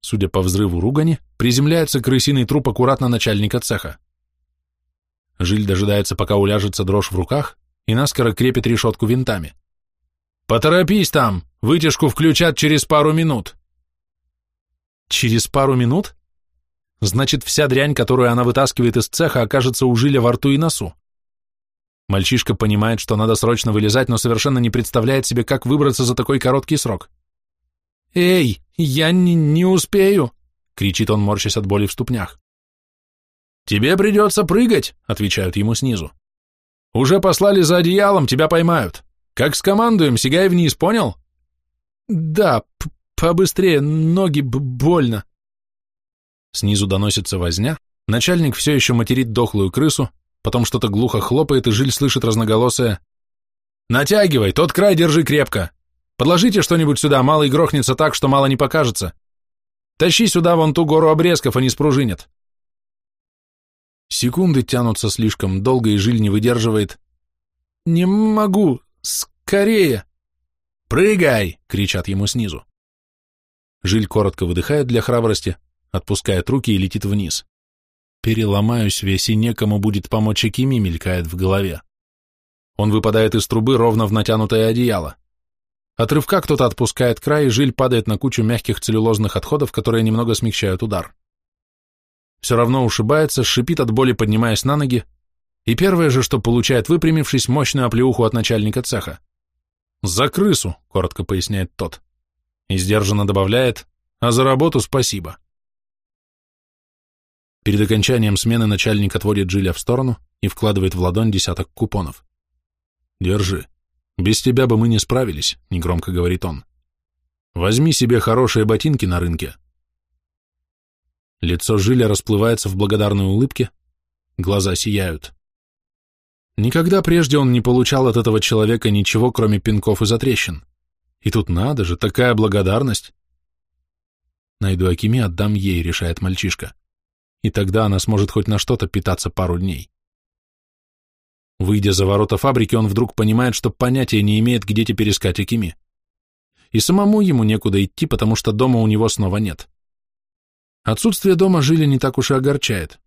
судя по взрыву ругани, приземляется крысиный труп аккуратно начальника цеха. Жиль дожидается, пока уляжется дрожь в руках, и наскоро крепит решетку винтами. «Поторопись там! Вытяжку включат через пару минут!» «Через пару минут?» Значит, вся дрянь, которую она вытаскивает из цеха, окажется у Жиля во рту и носу. Мальчишка понимает, что надо срочно вылезать, но совершенно не представляет себе, как выбраться за такой короткий срок. «Эй, я не, не успею!» — кричит он, морщась от боли в ступнях. «Тебе придется прыгать», — отвечают ему снизу. «Уже послали за одеялом, тебя поймают. Как скомандуем, сигай вниз, понял?» «Да, побыстрее, ноги больно». Снизу доносится возня, начальник все еще материт дохлую крысу, потом что-то глухо хлопает, и Жиль слышит разноголосое «Натягивай, тот край держи крепко. Подложите что-нибудь сюда, малый грохнется так, что мало не покажется. Тащи сюда вон ту гору обрезков, они спружинят». Секунды тянутся слишком долго, и Жиль не выдерживает. «Не могу! Скорее!» «Прыгай!» — кричат ему снизу. Жиль коротко выдыхает для храбрости, отпускает руки и летит вниз. Переломаюсь весь, и некому будет помочь Акими, мелькает в голове. Он выпадает из трубы ровно в натянутое одеяло. От рывка кто-то отпускает край, и жиль падает на кучу мягких целлюлозных отходов, которые немного смягчают удар. Все равно ушибается, шипит от боли, поднимаясь на ноги, и первое же, что получает, выпрямившись, мощную оплеуху от начальника цеха. «За крысу», — коротко поясняет тот. И сдержанно добавляет, «а за работу спасибо». Перед окончанием смены начальник отводит Джиля в сторону и вкладывает в ладонь десяток купонов. «Держи. Без тебя бы мы не справились», — негромко говорит он. «Возьми себе хорошие ботинки на рынке». Лицо Жиля расплывается в благодарной улыбке, глаза сияют. Никогда прежде он не получал от этого человека ничего, кроме пинков и затрещин. И тут надо же, такая благодарность. Найду Акими, отдам ей, решает мальчишка и тогда она сможет хоть на что-то питаться пару дней. Выйдя за ворота фабрики, он вдруг понимает, что понятия не имеет, где теперь искать Акими. И самому ему некуда идти, потому что дома у него снова нет. Отсутствие дома жили не так уж и огорчает.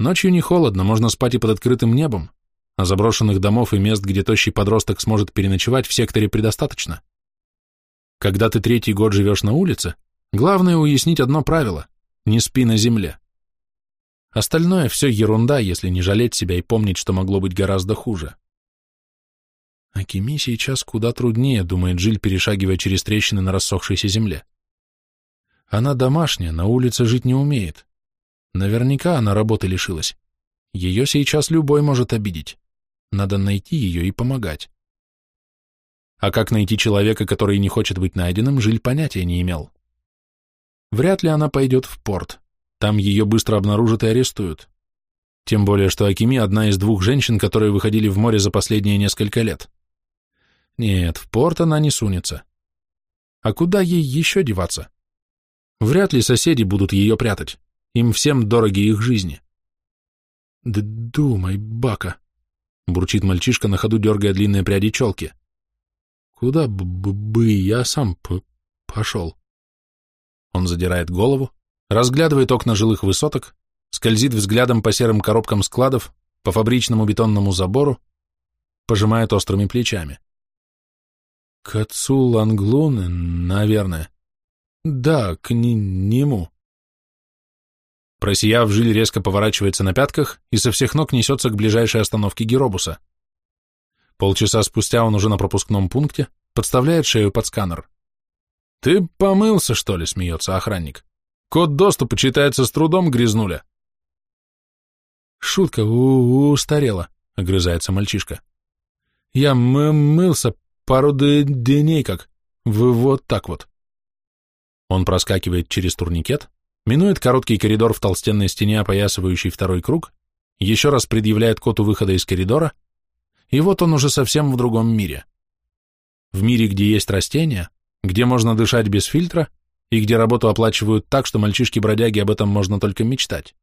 Ночью не холодно, можно спать и под открытым небом, а заброшенных домов и мест, где тощий подросток сможет переночевать, в секторе предостаточно. Когда ты третий год живешь на улице, главное уяснить одно правило – не спи на земле. Остальное все ерунда, если не жалеть себя и помнить, что могло быть гораздо хуже. Акими сейчас куда труднее, думает Жиль, перешагивая через трещины на рассохшейся земле. Она домашняя, на улице жить не умеет. Наверняка она работы лишилась. Ее сейчас любой может обидеть. Надо найти ее и помогать. А как найти человека, который не хочет быть найденным, Жиль понятия не имел. Вряд ли она пойдет в порт. Там ее быстро обнаружат и арестуют. Тем более, что Акими – одна из двух женщин, которые выходили в море за последние несколько лет. Нет, в порт она не сунется. А куда ей еще деваться? Вряд ли соседи будут ее прятать. Им всем дороги их жизни. Да думай, Бака, бурчит мальчишка на ходу, дергая длинные пряди челки. Куда бы я сам пошел? Он задирает голову, разглядывает окна жилых высоток, скользит взглядом по серым коробкам складов, по фабричному бетонному забору, пожимает острыми плечами. К отцу Ланглуны, наверное. Да, к нему. Просияв, Жиль резко поворачивается на пятках и со всех ног несется к ближайшей остановке Геробуса. Полчаса спустя он уже на пропускном пункте, подставляет шею под сканер. «Ты помылся, что ли?» — смеется охранник. Код доступа читается с трудом, грязнуля. Шутка у устарела, огрызается мальчишка. Я мылся пару дней как, вы вот так вот. Он проскакивает через турникет, минует короткий коридор в толстенной стене, опоясывающий второй круг, еще раз предъявляет код у выхода из коридора, и вот он уже совсем в другом мире. В мире, где есть растения, где можно дышать без фильтра, и где работу оплачивают так, что мальчишки-бродяги об этом можно только мечтать.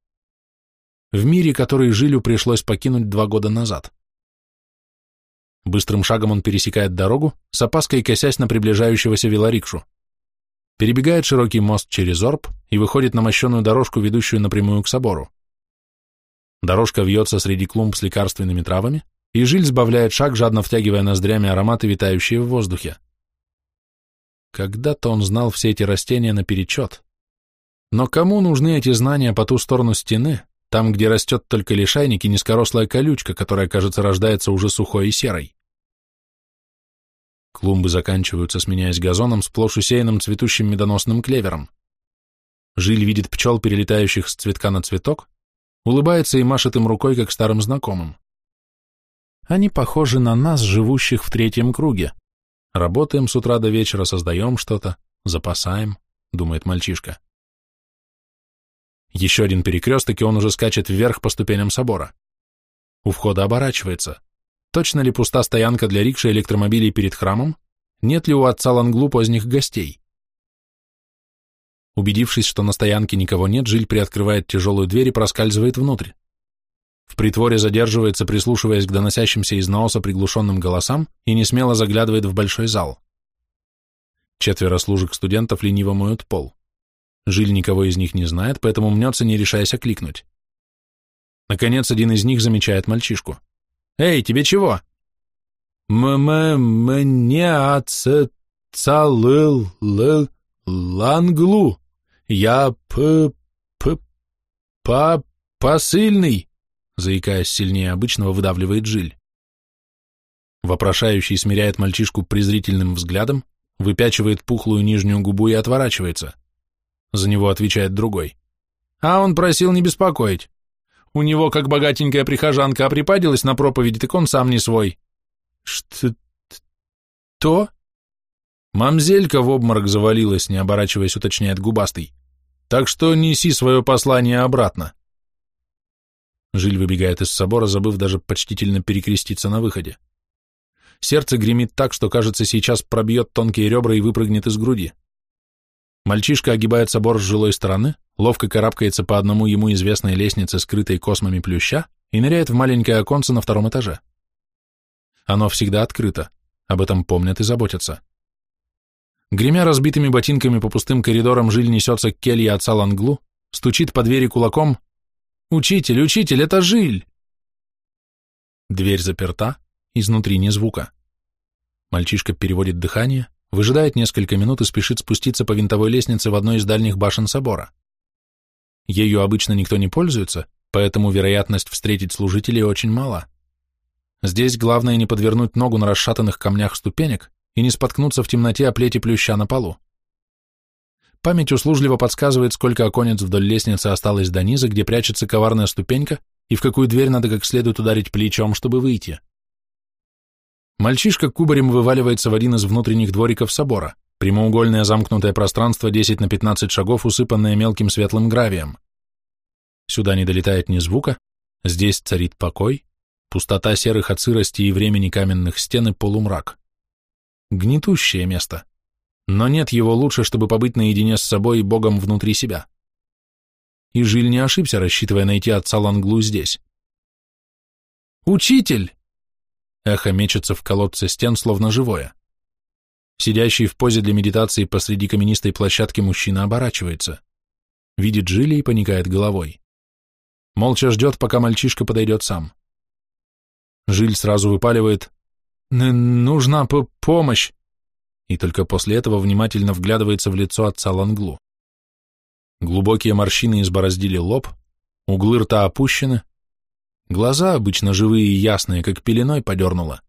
В мире, который Жилю пришлось покинуть два года назад. Быстрым шагом он пересекает дорогу, с опаской косясь на приближающегося велорикшу. перебегает широкий мост через Орб и выходит на мощенную дорожку, ведущую напрямую к собору. Дорожка вьется среди клумб с лекарственными травами, и Жиль сбавляет шаг, жадно втягивая ноздрями ароматы, витающие в воздухе. Когда-то он знал все эти растения наперечет. Но кому нужны эти знания по ту сторону стены, там, где растет только лишайник и низкорослая колючка, которая, кажется, рождается уже сухой и серой? Клумбы заканчиваются, сменяясь газоном, сплошь усеянным цветущим медоносным клевером. Жиль видит пчел, перелетающих с цветка на цветок, улыбается и машет им рукой, как старым знакомым. Они похожи на нас, живущих в третьем круге. Работаем с утра до вечера, создаем что-то, запасаем, думает мальчишка. Еще один перекресток, и он уже скачет вверх по ступеням собора. У входа оборачивается. Точно ли пуста стоянка для рикши электромобилей перед храмом? Нет ли у отца Ланглу поздних гостей? Убедившись, что на стоянке никого нет, Жиль приоткрывает тяжелую дверь и проскальзывает внутрь. В притворе задерживается, прислушиваясь к доносящимся из наоса приглушенным голосам, и не смело заглядывает в большой зал. Четверо служек студентов лениво моют пол. Жиль никого из них не знает, поэтому мнется, не решаясь окликнуть. Наконец, один из них замечает мальчишку. «Эй, тебе чего?» «М-м-мне ацецалыл ланглу. Я п-п-па-посыльный», заикаясь сильнее обычного, выдавливает Жиль. Вопрошающий смиряет мальчишку презрительным взглядом, выпячивает пухлую нижнюю губу и отворачивается. За него отвечает другой. А он просил не беспокоить. У него, как богатенькая прихожанка, оприпадилась на проповеди, так он сам не свой. Что? То? Мамзелька в обморок завалилась, не оборачиваясь, уточняет губастый. Так что неси свое послание обратно. Жиль выбегает из собора, забыв даже почтительно перекреститься на выходе. Сердце гремит так, что, кажется, сейчас пробьет тонкие ребра и выпрыгнет из груди. Мальчишка огибает собор с жилой стороны, ловко карабкается по одному ему известной лестнице, скрытой космами плюща, и ныряет в маленькое оконце на втором этаже. Оно всегда открыто, об этом помнят и заботятся. Гремя разбитыми ботинками по пустым коридорам, Жиль несется к келье отца Ланглу, стучит по двери кулаком. «Учитель, учитель, это Жиль!» Дверь заперта, изнутри ни звука. Мальчишка переводит дыхание, выжидает несколько минут и спешит спуститься по винтовой лестнице в одной из дальних башен собора. Ею обычно никто не пользуется, поэтому вероятность встретить служителей очень мала. Здесь главное не подвернуть ногу на расшатанных камнях ступенек и не споткнуться в темноте о плети плюща на полу. Память услужливо подсказывает, сколько оконец вдоль лестницы осталось до низа, где прячется коварная ступенька, и в какую дверь надо как следует ударить плечом, чтобы выйти. Мальчишка кубарем вываливается в один из внутренних двориков собора, прямоугольное замкнутое пространство 10 на 15 шагов, усыпанное мелким светлым гравием. Сюда не долетает ни звука, здесь царит покой, пустота серых от сырости и времени каменных стен и полумрак. Гнетущее место, но нет его лучше, чтобы побыть наедине с собой и Богом внутри себя. И Жиль не ошибся, рассчитывая найти отца Ланглу здесь. «Учитель!» Эхо мечется в колодце стен, словно живое. Сидящий в позе для медитации посреди каменистой площадки мужчина оборачивается. Видит Джилли и поникает головой. Молча ждет, пока мальчишка подойдет сам. Жиль сразу выпаливает «Нужна помощь!» И только после этого внимательно вглядывается в лицо отца Ланглу. Глубокие морщины избороздили лоб, углы рта опущены, Глаза, обычно живые и ясные, как пеленой подернула.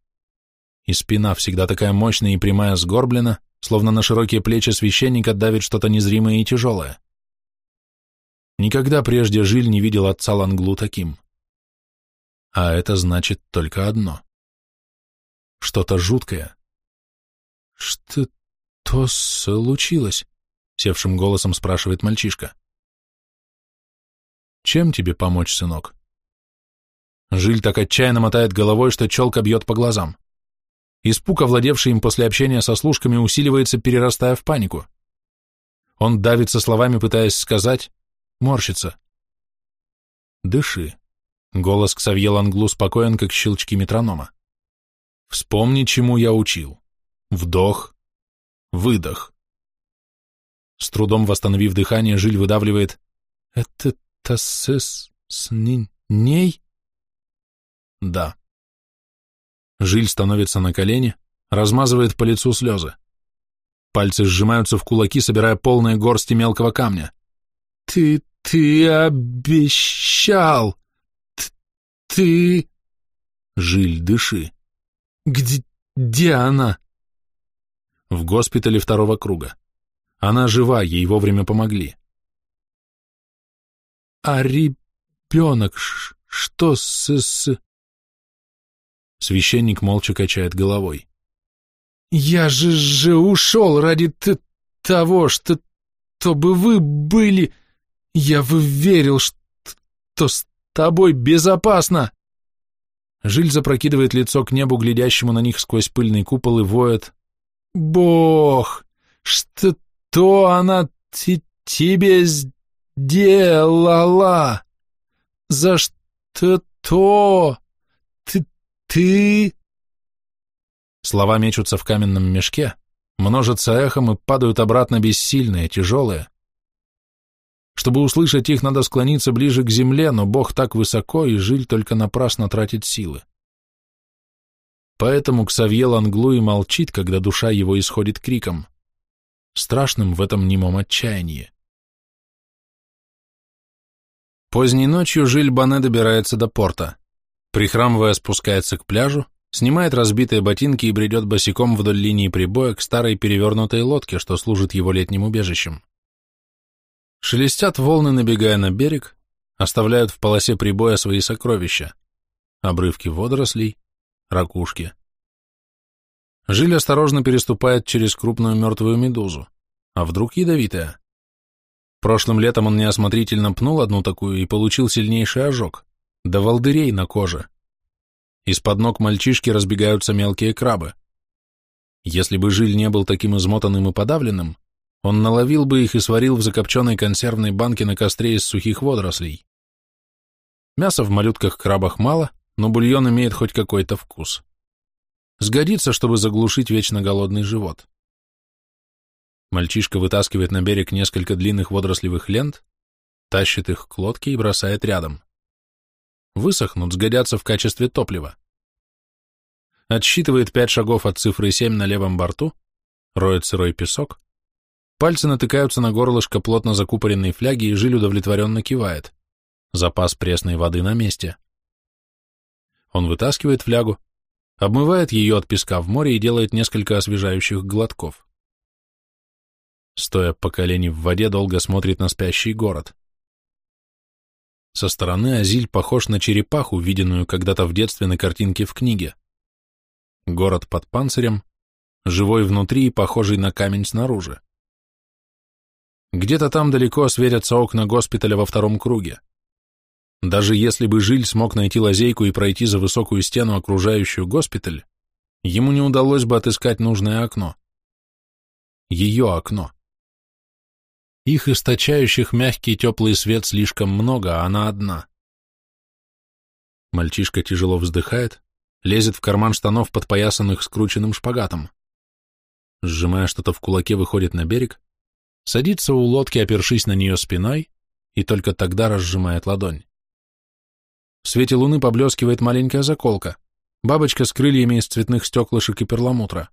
И спина, всегда такая мощная и прямая, сгорблена, словно на широкие плечи священника давит что-то незримое и тяжелое. Никогда прежде Жиль не видел отца Ланглу таким. А это значит только одно. Что-то жуткое. «Что-то случилось?» — севшим голосом спрашивает мальчишка. «Чем тебе помочь, сынок?» Жиль так отчаянно мотает головой, что челка бьет по глазам. Испуг, овладевший им после общения со служками, усиливается, перерастая в панику. Он давится словами, пытаясь сказать, морщится. «Дыши». Голос Ксавье Ланглу спокоен, как щелчки метронома. «Вспомни, чему я учил. Вдох, выдох. С трудом восстановив дыхание, Жиль выдавливает «Это-то с... с ней?» «Да». Жиль становится на колени, размазывает по лицу слезы. Пальцы сжимаются в кулаки, собирая полные горсти мелкого камня. «Ты... ты обещал! Ты...» «Жиль, дыши!» «Где... где она?» «В госпитале второго круга. Она жива, ей вовремя помогли». «А ребенок что с... с...» Священник молча качает головой. «Я же же ушел ради того, что... то бы вы были... Я бы верил, что с тобой безопасно!» Жиль запрокидывает лицо к небу, глядящему на них сквозь пыльный купол, и воет. «Бог! Что она тебе сделала? За что-то? Ты... ты...» Слова мечутся в каменном мешке, множатся эхом и падают обратно бессильные, тяжелые. Чтобы услышать их, надо склониться ближе к земле, но Бог так высоко, и Жиль только напрасно тратит силы. Поэтому Ксавье Ланглу и молчит, когда душа его исходит криком, страшным в этом немом отчаянии. Поздней ночью Жиль Бане добирается до порта. Прихрамывая, спускается к пляжу, снимает разбитые ботинки и бредет босиком вдоль линии прибоя к старой перевернутой лодке, что служит его летним убежищем. Шелестят волны, набегая на берег, оставляют в полосе прибоя свои сокровища. Обрывки водорослей, ракушки. Жиль осторожно переступает через крупную мертвую медузу. А вдруг ядовитая? Прошлым летом он неосмотрительно пнул одну такую и получил сильнейший ожог, до волдырей на коже. Из-под ног мальчишки разбегаются мелкие крабы. Если бы Жиль не был таким измотанным и подавленным, он наловил бы их и сварил в закопченной консервной банке на костре из сухих водорослей. Мяса в малютках-крабах мало, но бульон имеет хоть какой-то вкус. Сгодится, чтобы заглушить вечно голодный живот. Мальчишка вытаскивает на берег несколько длинных водорослевых лент, тащит их к лодке и бросает рядом. Высохнут, сгодятся в качестве топлива. Отсчитывает пять шагов от цифры семь на левом борту, роет сырой песок, Пальцы натыкаются на горлышко плотно закупоренной фляги, и Жиль удовлетворенно кивает. Запас пресной воды на месте. Он вытаскивает флягу, обмывает ее от песка в море и делает несколько освежающих глотков. Стоя по колени в воде, долго смотрит на спящий город. Со стороны Азиль похож на черепаху, виденную когда-то в детстве на картинке в книге. Город под панцирем, живой внутри и похожий на камень снаружи. Где-то там далеко сверятся окна госпиталя во втором круге. Даже если бы Жиль смог найти лазейку и пройти за высокую стену, окружающую госпиталь, ему не удалось бы отыскать нужное окно. Ее окно. Их источающих мягкий теплый свет слишком много, а она одна. Мальчишка тяжело вздыхает, лезет в карман штанов, подпоясанных скрученным шпагатом. Сжимая что-то в кулаке, выходит на берег, садится у лодки, опершись на нее спиной, и только тогда разжимает ладонь. В свете луны поблескивает маленькая заколка, бабочка с крыльями из цветных стеклышек и перламутра.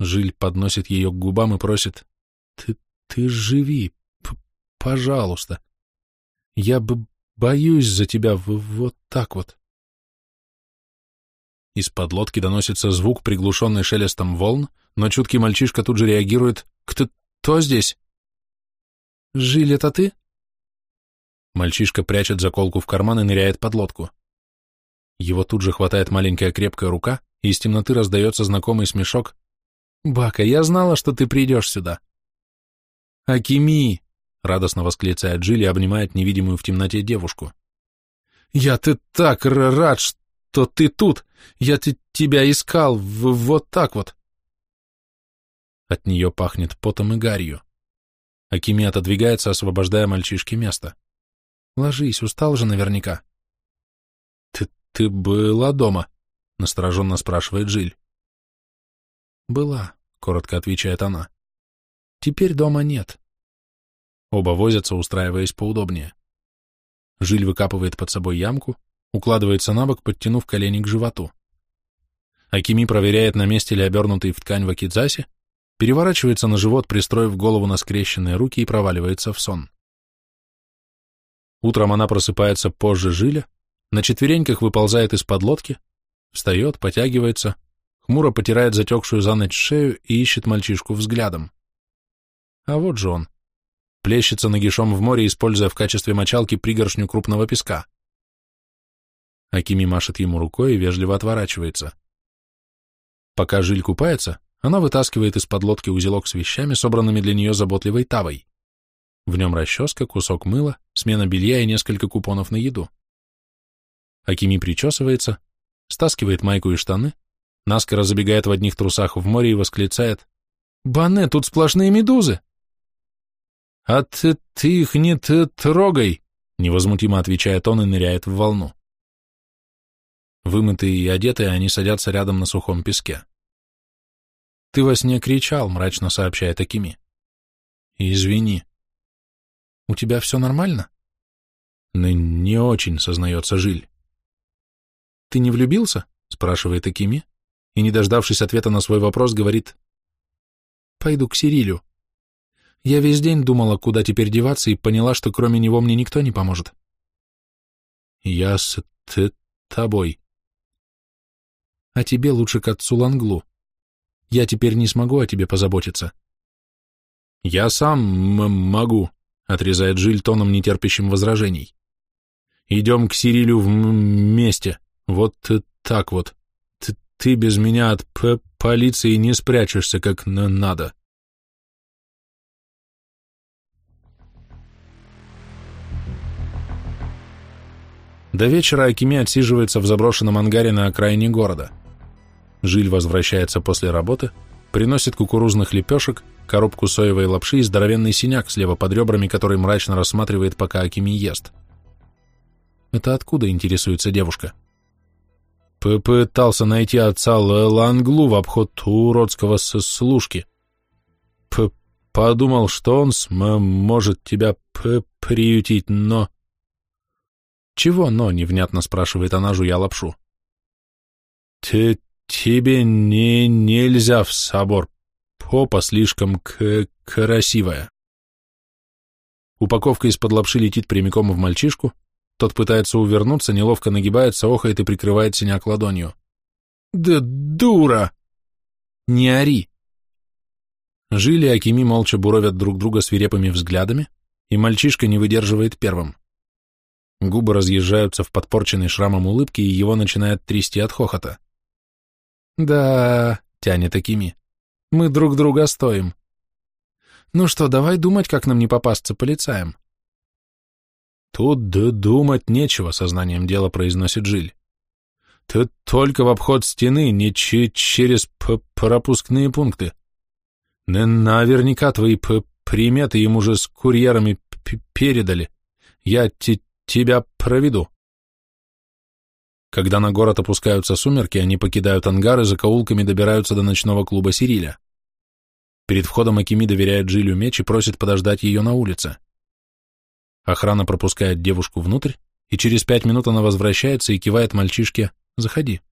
Жиль подносит ее к губам и просит, «Ты, ты живи, пожалуйста. Я бы боюсь за тебя вот так вот». Из-под лодки доносится звук, приглушенный шелестом волн, но чуткий мальчишка тут же реагирует «Кто, кто здесь?» «Жиль, это ты?» Мальчишка прячет заколку в карман и ныряет под лодку. Его тут же хватает маленькая крепкая рука, и из темноты раздается знакомый смешок. «Бака, я знала, что ты придешь сюда!» «Акими!» — радостно восклицает Джилли обнимает невидимую в темноте девушку. «Я ты так рад, что ты тут! Я тебя искал вот так вот!» От нее пахнет потом и гарью. Акими отодвигается, освобождая мальчишке место. Ложись, устал же наверняка. Ты, ты была дома? Настороженно спрашивает Жиль. Была, коротко отвечает она. Теперь дома нет. Оба возятся, устраиваясь поудобнее. Жиль выкапывает под собой ямку, укладывается на бок, подтянув колени к животу. Акими проверяет, на месте ли обернутый в ткань вакидзаси, переворачивается на живот, пристроив голову на скрещенные руки и проваливается в сон. Утром она просыпается позже Жиля, на четвереньках выползает из-под лодки, встает, потягивается, хмуро потирает затекшую за ночь шею и ищет мальчишку взглядом. А вот же он. Плещется нагишом в море, используя в качестве мочалки пригоршню крупного песка. Акими машет ему рукой и вежливо отворачивается. Пока Жиль купается, она вытаскивает из-под лодки узелок с вещами, собранными для нее заботливой тавой. В нем расческа, кусок мыла, смена белья и несколько купонов на еду. Акими причесывается, стаскивает майку и штаны, наскоро забегает в одних трусах в море и восклицает «Бане, тут сплошные медузы!» «А ты, ты их не ты трогай!» невозмутимо отвечает он и ныряет в волну. Вымытые и одетые, они садятся рядом на сухом песке. «Ты во сне кричал», — мрачно сообщает Акими. «Извини». «У тебя все нормально?» «Ну, не очень», — сознается Жиль. «Ты не влюбился?» — спрашивает Акими, и, не дождавшись ответа на свой вопрос, говорит, «Пойду к Сирилю. Я весь день думала, куда теперь деваться, и поняла, что кроме него мне никто не поможет». «Я с тобой», а тебе лучше к отцу Ланглу. Я теперь не смогу о тебе позаботиться. Я сам могу, отрезает Жиль тоном нетерпящим возражений. Идем к Сирилю вместе. Вот так вот. Т ты без меня от п полиции не спрячешься, как надо. До вечера Акими отсиживается в заброшенном ангаре на окраине города. Жиль возвращается после работы, приносит кукурузных лепешек, коробку соевой лапши и здоровенный синяк слева под ребрами, который мрачно рассматривает, пока Акими ест. Это откуда, интересуется девушка? Попытался найти отца Ланглу в обход уродского служки. П подумал, что он может тебя приютить, но... Чего «но»? — невнятно спрашивает она, жуя лапшу. Ты «Тебе не нельзя в собор. Попа слишком к красивая». Упаковка из-под лапши летит прямиком в мальчишку, тот пытается увернуться, неловко нагибается, охает и прикрывает синяк ладонью. «Да дура!» «Не ори!» Жили и Акими молча буровят друг друга свирепыми взглядами, и мальчишка не выдерживает первым. Губы разъезжаются в подпорченной шрамом улыбки, и его начинает трясти от хохота. Да, тянет Акими. Мы друг друга стоим. Ну что, давай думать, как нам не попасться полицаям. Тут да думать нечего, сознанием дела произносит Жиль. Ты только в обход стены, не через пропускные пункты. Наверняка твои приметы ему же с курьерами передали. Я тебя проведу. Когда на город опускаются сумерки, они покидают ангар и закоулками добираются до ночного клуба Сириля. Перед входом Акими доверяет Джилю меч и просит подождать ее на улице. Охрана пропускает девушку внутрь, и через пять минут она возвращается и кивает мальчишке «Заходи».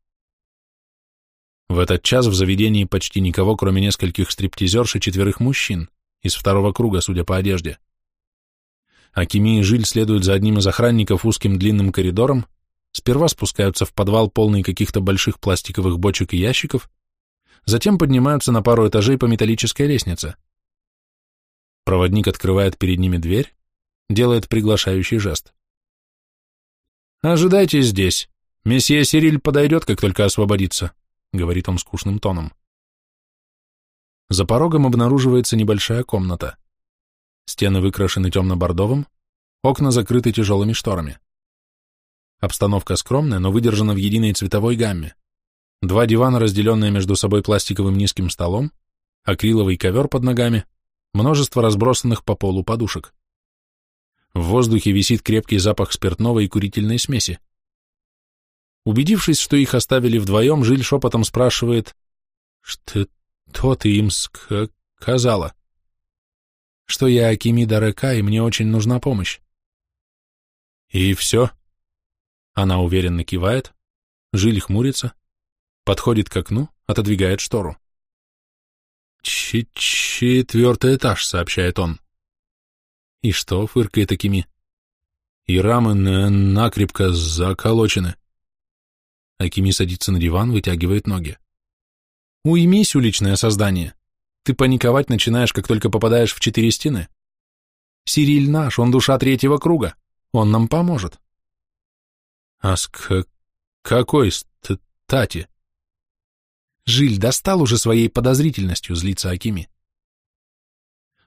В этот час в заведении почти никого, кроме нескольких стриптизерш и четверых мужчин, из второго круга, судя по одежде. Акими и Жиль следуют за одним из охранников узким длинным коридором, Сперва спускаются в подвал, полный каких-то больших пластиковых бочек и ящиков, затем поднимаются на пару этажей по металлической лестнице. Проводник открывает перед ними дверь, делает приглашающий жест. «Ожидайте здесь. Месье Сириль подойдет, как только освободится», — говорит он скучным тоном. За порогом обнаруживается небольшая комната. Стены выкрашены темно-бордовым, окна закрыты тяжелыми шторами. Обстановка скромная, но выдержана в единой цветовой гамме. Два дивана, разделенные между собой пластиковым низким столом, акриловый ковер под ногами, множество разбросанных по полу подушек. В воздухе висит крепкий запах спиртного и курительной смеси. Убедившись, что их оставили вдвоем, Жиль шепотом спрашивает, «Что то ты им сказала?» что я Акимида Река, и мне очень нужна помощь. И все. Она уверенно кивает, Жиль хмурится, подходит к окну, отодвигает штору. Ч «Четвертый этаж», — сообщает он. «И что?» — фыркает Акими. «И рамы накрепко заколочены». Акими садится на диван, вытягивает ноги. «Уймись, уличное создание. Ты паниковать начинаешь, как только попадаешь в четыре стены. Сириль наш, он душа третьего круга. Он нам поможет». «А с какой стати?» Жиль достал уже своей подозрительностью, злится Акими.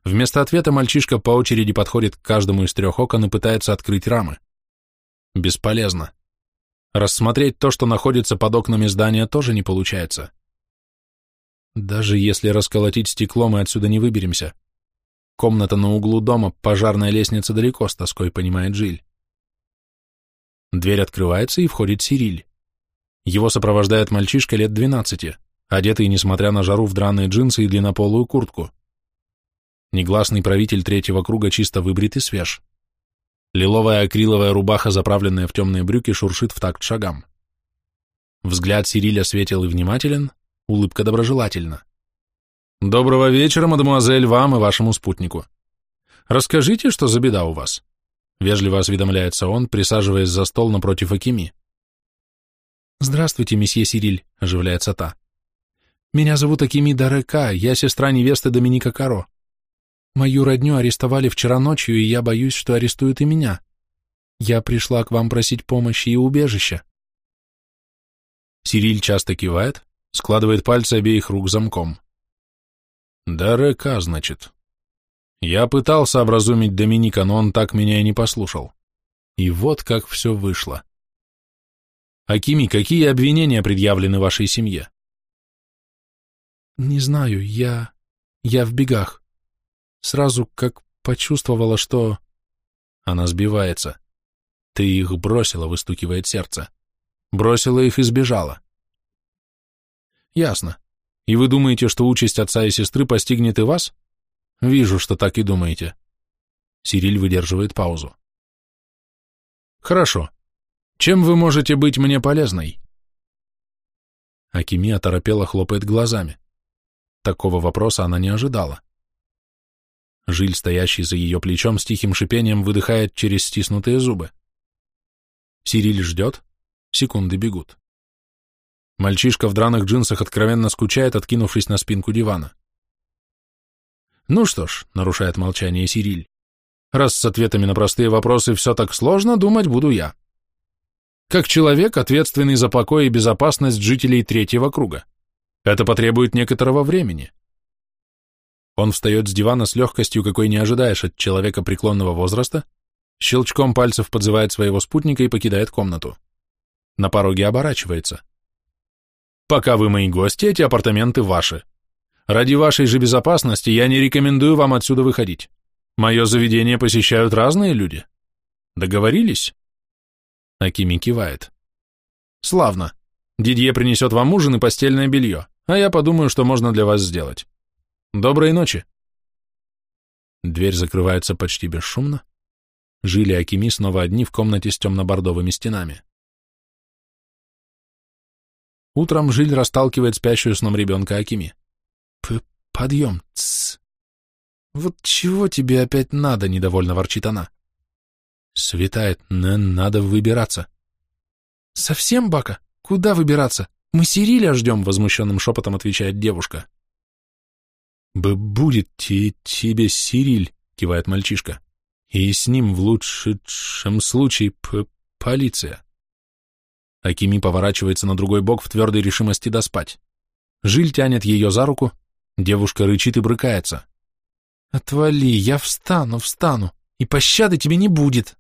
Вместо ответа мальчишка по очереди подходит к каждому из трех окон и пытается открыть рамы. Бесполезно. Рассмотреть то, что находится под окнами здания, тоже не получается. Даже если расколотить стекло, мы отсюда не выберемся. Комната на углу дома, пожарная лестница далеко, с тоской понимает Жиль. Дверь открывается, и входит Сириль. Его сопровождает мальчишка лет двенадцати, одетый, несмотря на жару, в драные джинсы и длиннополую куртку. Негласный правитель третьего круга чисто выбрит и свеж. Лиловая акриловая рубаха, заправленная в темные брюки, шуршит в такт шагам. Взгляд Сириля светел и внимателен, улыбка доброжелательна. «Доброго вечера, мадемуазель, вам и вашему спутнику. Расскажите, что за беда у вас?» Вежливо осведомляется он, присаживаясь за стол напротив Акими. «Здравствуйте, месье Сириль», — оживляется та. «Меня зовут Акими Дарека, я сестра невесты Доминика Каро. Мою родню арестовали вчера ночью, и я боюсь, что арестуют и меня. Я пришла к вам просить помощи и убежища. Сириль часто кивает, складывает пальцы обеих рук замком. Да река, значит. Я пытался образумить Доминика, но он так меня и не послушал. И вот как все вышло. Акими, какие обвинения предъявлены вашей семье? Не знаю, я... я в бегах. Сразу как почувствовала, что... Она сбивается. Ты их бросила, выстукивает сердце. Бросила их и сбежала. Ясно. И вы думаете, что участь отца и сестры постигнет и вас? Вижу, что так и думаете. Сириль выдерживает паузу. Хорошо. Чем вы можете быть мне полезной? Акими оторопела хлопает глазами. Такого вопроса она не ожидала. Жиль, стоящий за ее плечом, с тихим шипением выдыхает через стиснутые зубы. Сириль ждет, секунды бегут. Мальчишка в драных джинсах откровенно скучает, откинувшись на спинку дивана. «Ну что ж», — нарушает молчание Сириль, «раз с ответами на простые вопросы все так сложно, думать буду я. Как человек, ответственный за покой и безопасность жителей третьего круга. Это потребует некоторого времени. Он встает с дивана с легкостью, какой не ожидаешь от человека преклонного возраста, щелчком пальцев подзывает своего спутника и покидает комнату. На пороге оборачивается. «Пока вы мои гости, эти апартаменты ваши. Ради вашей же безопасности я не рекомендую вам отсюда выходить. Мое заведение посещают разные люди. Договорились?» Акими кивает. «Славно. Дидье принесет вам ужин и постельное белье, а я подумаю, что можно для вас сделать. Доброй ночи. Дверь закрывается почти бесшумно. Жили Акими снова одни в комнате с темно-бордовыми стенами. Утром Жиль расталкивает спящую сном ребенка Акими. П «Подъем, тссс!» «Вот чего тебе опять надо?» — недовольно ворчит она. «Светает, надо выбираться». «Совсем, Бака? Куда выбираться? Мы Сириля ждем!» — возмущенным шепотом отвечает девушка. «Б будет тебе Сириль», — кивает мальчишка, «и с ним в лучшем случае п полиция». Акими поворачивается на другой бок в твердой решимости доспать. Жиль тянет ее за руку, девушка рычит и брыкается. «Отвали, я встану, встану, и пощады тебе не будет!»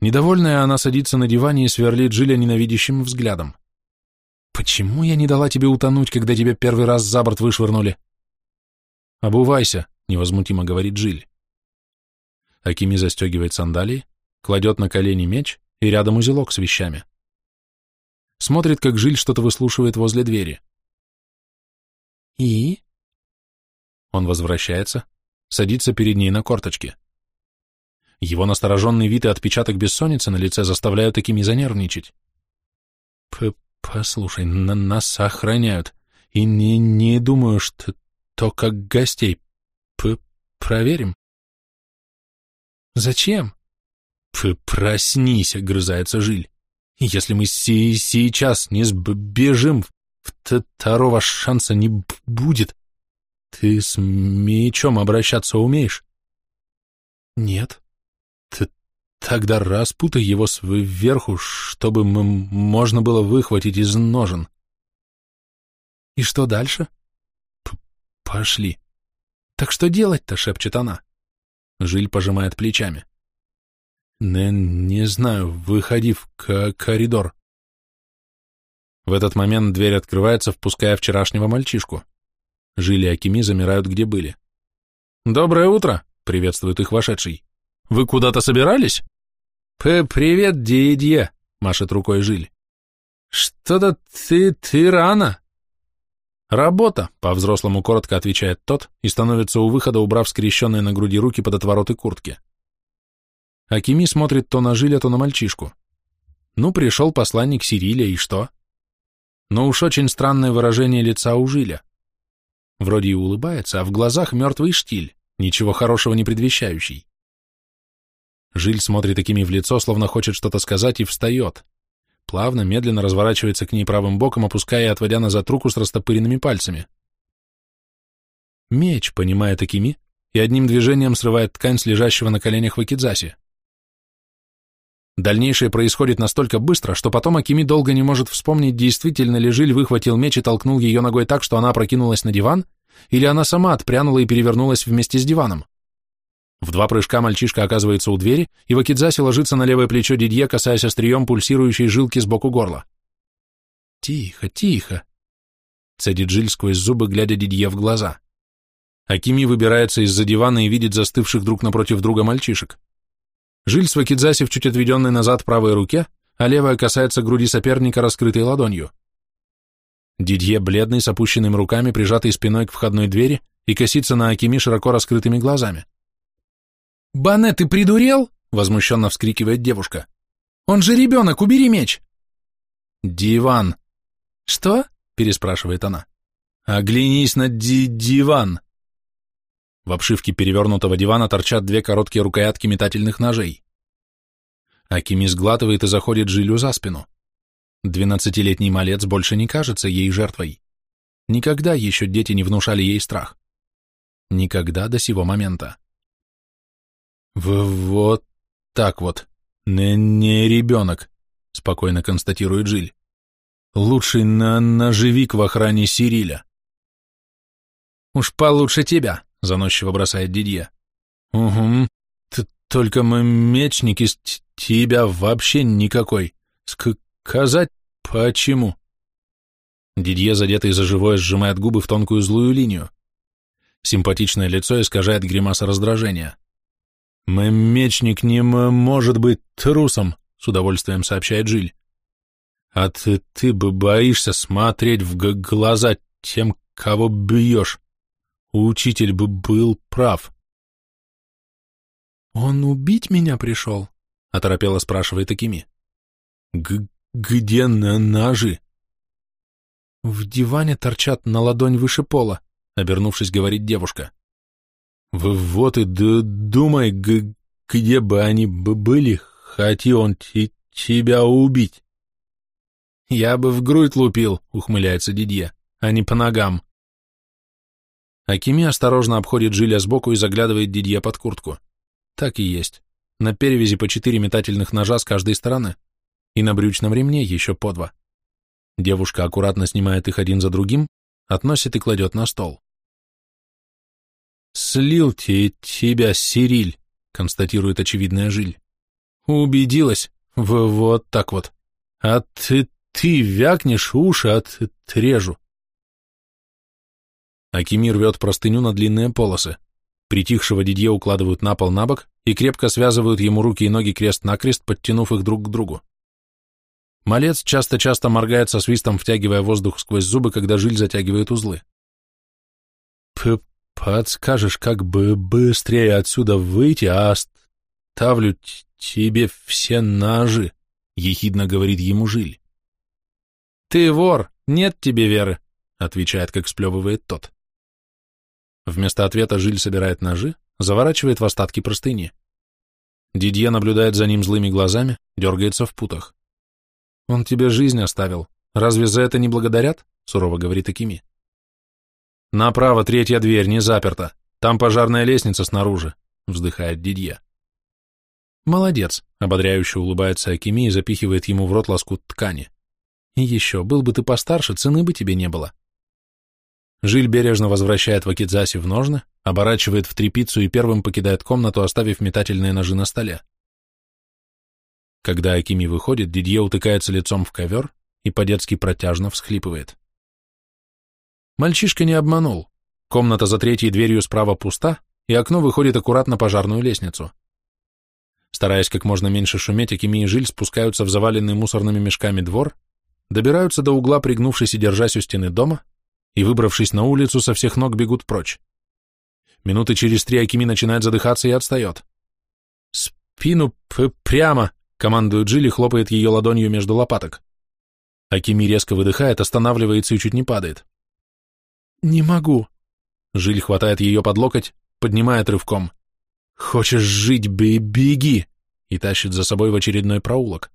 Недовольная, она садится на диване и сверлит Жиля ненавидящим взглядом. «Почему я не дала тебе утонуть, когда тебя первый раз за борт вышвырнули?» «Обувайся», — невозмутимо говорит Жиль. Акими застегивает сандалии, кладет на колени меч и рядом узелок с вещами. Смотрит, как Жиль что-то выслушивает возле двери. «И?» Он возвращается, садится перед ней на корточки. Его настороженный вид и отпечаток бессонницы на лице заставляют такими занервничать. «Послушай, на нас охраняют, и не, не думаю, что то как гостей. П проверим». «Зачем?» П «Проснись», — огрызается Жиль. «Если мы си сейчас не сбежим, второго шанса не будет. Ты с мечом обращаться умеешь?» «Нет». Тогда распутай его сверху, чтобы можно было выхватить из ножен. И что дальше? Пошли. Так что делать-то, шепчет она. Жиль пожимает плечами. Не, не знаю, выходи в коридор. В этот момент дверь открывается, впуская вчерашнего мальчишку. Жиль и Акими замирают, где были. «Доброе утро!» — приветствует их вошедший. «Вы куда-то собирались?» П «Привет, Дидье!» — машет рукой Жиль. «Что-то ты, ты рано!» «Работа!» — по-взрослому коротко отвечает тот и становится у выхода, убрав скрещенные на груди руки под отвороты куртки. Акими смотрит то на Жиля, то на мальчишку. Ну, пришел посланник Сириля, и что? Но уж очень странное выражение лица у Жиля. Вроде и улыбается, а в глазах мертвый штиль, ничего хорошего не предвещающий. Жиль смотрит такими в лицо, словно хочет что-то сказать, и встает. Плавно, медленно разворачивается к ней правым боком, опуская и отводя назад руку с растопыренными пальцами. Меч, понимая такими, и одним движением срывает ткань с лежащего на коленях Вакидзаси. Дальнейшее происходит настолько быстро, что потом Акими долго не может вспомнить, действительно ли Жиль выхватил меч и толкнул ее ногой так, что она опрокинулась на диван, или она сама отпрянула и перевернулась вместе с диваном. В два прыжка мальчишка оказывается у двери, и Вакидзаси ложится на левое плечо Дидье, касаясь острием пульсирующей жилки сбоку горла. «Тихо, тихо!» — цедит Жиль сквозь зубы, глядя Дидье в глаза. Акими выбирается из-за дивана и видит застывших друг напротив друга мальчишек. Жиль с Вакидзаси в чуть отведенной назад правой руке, а левая касается груди соперника раскрытой ладонью. Дидье бледный, с опущенными руками, прижатый спиной к входной двери, и косится на Акими широко раскрытыми глазами. «Бане, ты придурел?» — возмущенно вскрикивает девушка. «Он же ребенок, убери меч!» «Диван!» «Что?» — переспрашивает она. «Оглянись на ди диван!» В обшивке перевернутого дивана торчат две короткие рукоятки метательных ножей. Акими сглатывает и заходит Жилю за спину. Двенадцатилетний малец больше не кажется ей жертвой. Никогда еще дети не внушали ей страх. Никогда до сего момента. В «Вот так вот. Не, не ребенок», — спокойно констатирует Жиль. «Лучший на ножевик в охране Сириля». «Уж получше тебя», — заносчиво бросает Дидье. «Угу. Т Только мы мечник из тебя вообще никакой. Сказать почему?» Дидье, задетый за живое, сжимает губы в тонкую злую линию. Симпатичное лицо искажает гримаса раздражения. «Мечник не может быть трусом», — с удовольствием сообщает Жиль. «А ты, ты бы боишься смотреть в глаза тем, кого бьешь. Учитель бы был прав». «Он убить меня пришел?» — оторопело спрашивает Акими. Г «Где на ножи?» «В диване торчат на ладонь выше пола», — обернувшись, говорит девушка. Вот и думай, где бы они бы были, хотел он тебя убить. Я бы в грудь лупил, ухмыляется Дидье, а не по ногам. Акими осторожно обходит Жиля сбоку и заглядывает Дидье под куртку. Так и есть. На перевязи по четыре метательных ножа с каждой стороны, и на брючном ремне еще по два. Девушка аккуратно снимает их один за другим, относит и кладет на стол. «Слил те тебя, Сириль», — констатирует очевидная Жиль. «Убедилась? В вот так вот. А ты, ты вякнешь, уши отрежу». Акими рвет простыню на длинные полосы. Притихшего Дидье укладывают на пол на бок и крепко связывают ему руки и ноги крест-накрест, подтянув их друг к другу. Малец часто-часто моргает со свистом, втягивая воздух сквозь зубы, когда жиль затягивает узлы. Подскажешь, как бы быстрее отсюда выйти, а оставлю тебе все ножи, — ехидно говорит ему Жиль. «Ты вор, нет тебе веры», — отвечает, как сплевывает тот. Вместо ответа Жиль собирает ножи, заворачивает в остатки простыни. Дидье наблюдает за ним злыми глазами, дергается в путах. «Он тебе жизнь оставил. Разве за это не благодарят?» — сурово говорит Акими. «Направо третья дверь, не заперта. Там пожарная лестница снаружи», — вздыхает Дидье. «Молодец», — ободряюще улыбается Акими и запихивает ему в рот лоскут ткани. «И еще, был бы ты постарше, цены бы тебе не было». Жиль бережно возвращает Вакидзаси в ножны, оборачивает в трепицу и первым покидает комнату, оставив метательные ножи на столе. Когда Акими выходит, Дидье утыкается лицом в ковер и по-детски протяжно всхлипывает. Мальчишка не обманул. Комната за третьей дверью справа пуста, и окно выходит аккуратно пожарную лестницу. Стараясь как можно меньше шуметь, Акими и Жиль спускаются в заваленный мусорными мешками двор, добираются до угла, пригнувшись и держась у стены дома, и, выбравшись на улицу, со всех ног бегут прочь. Минуты через три Акими начинает задыхаться и отстает. «Спину прямо!» — командует Джилли, хлопает ее ладонью между лопаток. Акими резко выдыхает, останавливается и чуть не падает. «Не могу!» Жиль хватает ее под локоть, поднимает рывком. «Хочешь жить, беги!» и тащит за собой в очередной проулок.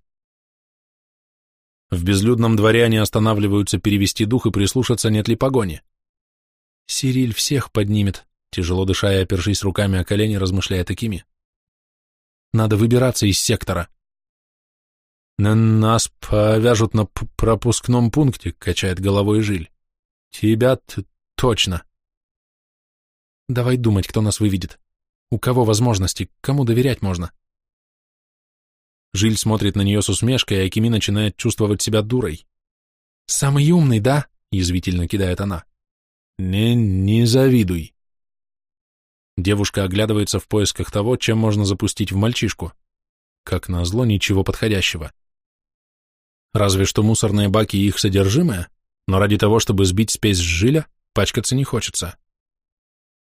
В безлюдном дворе они останавливаются перевести дух и прислушаться, нет ли погони. «Сириль всех поднимет», тяжело дыша и опершись руками о колени, размышляя такими. «Надо выбираться из сектора». «Нас повяжут на пропускном пункте», — качает головой Жиль. «Тебя точно». «Давай думать, кто нас выведет. У кого возможности, кому доверять можно?» Жиль смотрит на нее с усмешкой, а Акими начинает чувствовать себя дурой. «Самый умный, да?» — язвительно кидает она. «Не, не завидуй». Девушка оглядывается в поисках того, чем можно запустить в мальчишку. Как назло, ничего подходящего. Разве что мусорные баки и их содержимое, но ради того, чтобы сбить спесь с жиля, пачкаться не хочется.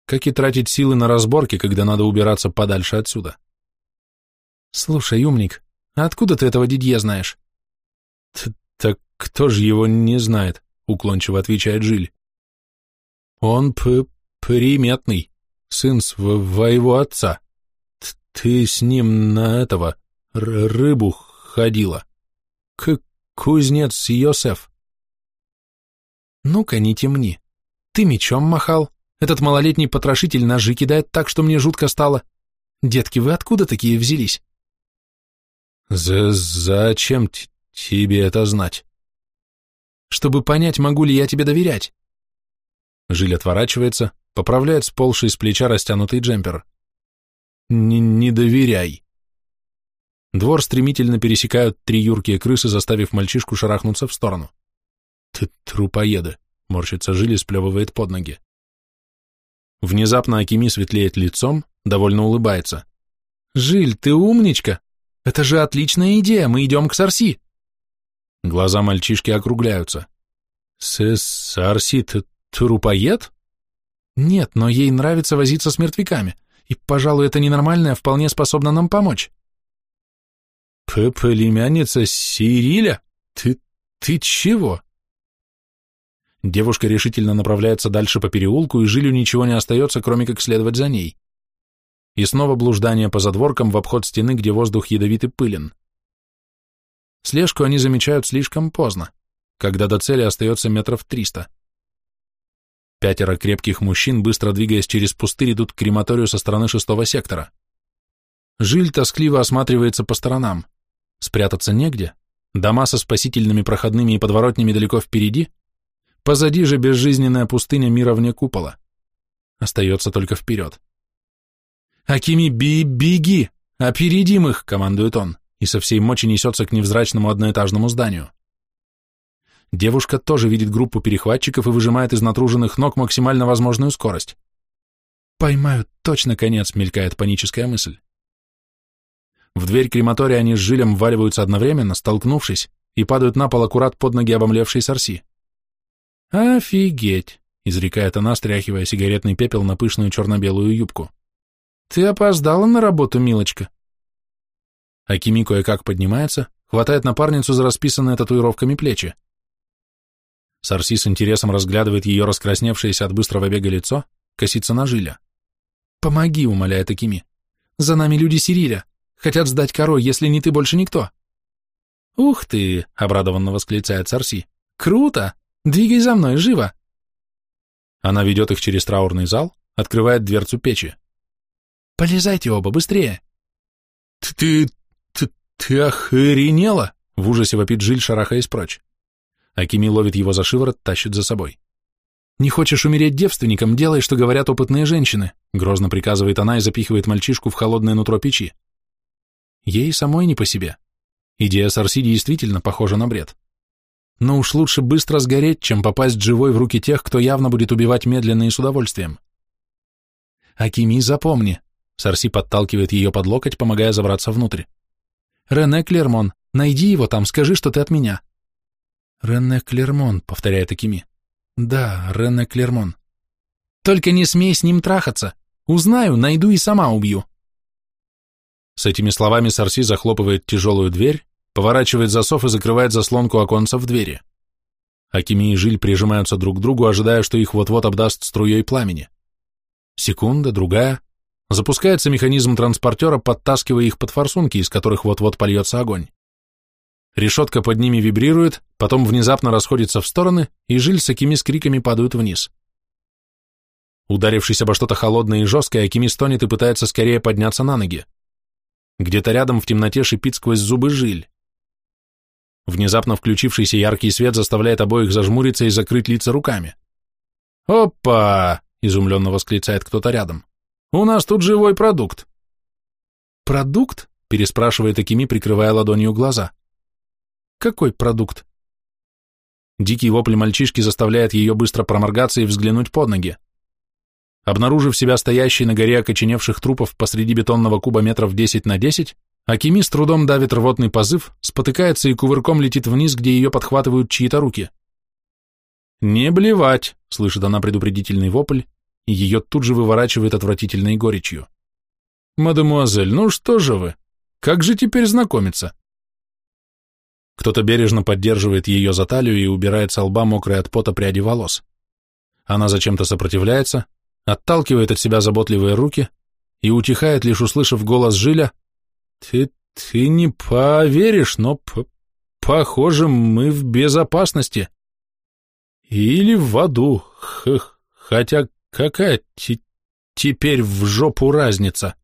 Как и тратить силы на разборки, когда надо убираться подальше отсюда. «Слушай, умник, а откуда ты этого Дидье знаешь? Так кто же его не знает, уклончиво отвечает Жиль. Он п приметный, сын своего отца. Ты с ним на этого рыбу ходила. К кузнец Йосеф. Ну-ка, не темни. Ты мечом махал. Этот малолетний потрошитель ножи кидает так, что мне жутко стало. Детки, вы откуда такие взялись? За зачем тебе это знать? Чтобы понять, могу ли я тебе доверять. Жиль отворачивается, поправляет сползший с плеча растянутый джемпер. Не, не доверяй. Двор стремительно пересекают три юркие крысы, заставив мальчишку шарахнуться в сторону. Ты трупоеды, морщится Жиль и сплевывает под ноги. Внезапно Акими светлеет лицом, довольно улыбается. «Жиль, ты умничка! Это же отличная идея, мы идем к Сарси. Глаза мальчишки округляются. С Сарси ты трупоед? Нет, но ей нравится возиться с мертвяками, и, пожалуй, это ненормальное вполне способно нам помочь. П Племянница Сириля? Ты... ты чего? Девушка решительно направляется дальше по переулку, и Жилю ничего не остается, кроме как следовать за ней и снова блуждание по задворкам в обход стены, где воздух ядовит и пылен. Слежку они замечают слишком поздно, когда до цели остается метров триста. Пятеро крепких мужчин, быстро двигаясь через пустырь, идут к крематорию со стороны шестого сектора. Жиль тоскливо осматривается по сторонам. Спрятаться негде, дома со спасительными проходными и подворотнями далеко впереди, позади же безжизненная пустыня мира вне купола. Остается только вперед. «Акими, би, беги! Опередим их!» — командует он, и со всей мочи несется к невзрачному одноэтажному зданию. Девушка тоже видит группу перехватчиков и выжимает из натруженных ног максимально возможную скорость. «Поймают, точно конец!» — мелькает паническая мысль. В дверь крематория они с Жилем вваливаются одновременно, столкнувшись, и падают на пол аккурат под ноги обомлевшей сорси. «Офигеть! изрекает она, стряхивая сигаретный пепел на пышную черно-белую юбку. Ты опоздала на работу, милочка. Акими кое-как поднимается, хватает напарницу за расписанные татуировками плечи. Сарси с интересом разглядывает ее раскрасневшееся от быстрого бега лицо, косится на жиля. «Помоги», — умоляет Акими. «За нами люди Сириля. Хотят сдать корой, если не ты, больше никто». «Ух ты!» — обрадованно восклицает Сарси. «Круто! Двигай за мной, живо!» Она ведет их через траурный зал, открывает дверцу печи. «Полезайте оба, быстрее!» «Ты... ты... ты охренела?» — в ужасе вопит Жиль, шарахаясь прочь. Акими ловит его за шиворот, тащит за собой. «Не хочешь умереть девственником, делай, что говорят опытные женщины», — грозно приказывает она и запихивает мальчишку в холодное нутро печи. Ей самой не по себе. Идея Сарси действительно похожа на бред. Но уж лучше быстро сгореть, чем попасть живой в руки тех, кто явно будет убивать медленно и с удовольствием. «Акими, запомни», — Сарси подталкивает ее под локоть, помогая забраться внутрь. «Рене Клермон, найди его там, скажи, что ты от меня». «Рене Клермон», — повторяет Акими. «Да, Рене Клермон». «Только не смей с ним трахаться. Узнаю, найду и сама убью». С этими словами Сарси захлопывает тяжелую дверь, поворачивает засов и закрывает заслонку оконца в двери. Акими и Жиль прижимаются друг к другу, ожидая, что их вот-вот обдаст струей пламени. Секунда, другая. Запускается механизм транспортера, подтаскивая их под форсунки, из которых вот-вот польется огонь. Решетка под ними вибрирует, потом внезапно расходится в стороны, и Жиль с Акими с криками падают вниз. Ударившись обо что-то холодное и жесткое, Акими стонет и пытается скорее подняться на ноги. Где-то рядом в темноте шипит сквозь зубы Жиль. Внезапно включившийся яркий свет заставляет обоих зажмуриться и закрыть лица руками. «Опа!» — изумленно восклицает кто-то рядом. «У нас тут живой продукт!» «Продукт?» — переспрашивает Акими, прикрывая ладонью глаза. «Какой продукт?» Дикий вопль мальчишки заставляет ее быстро проморгаться и взглянуть под ноги. Обнаружив себя стоящей на горе окоченевших трупов посреди бетонного куба метров 10 на 10, Акими с трудом давит рвотный позыв, спотыкается и кувырком летит вниз, где ее подхватывают чьи-то руки. «Не блевать!» — слышит она предупредительный вопль, и ее тут же выворачивает отвратительной горечью. «Мадемуазель, ну что же вы? Как же теперь знакомиться?» Кто-то бережно поддерживает ее за талию и убирает с лба мокрые от пота пряди волос. Она зачем-то сопротивляется, отталкивает от себя заботливые руки и утихает, лишь услышав голос Жиля ты... ты не поверишь, но, похоже, мы в безопасности. Или в аду, х хотя какая теперь в жопу разница?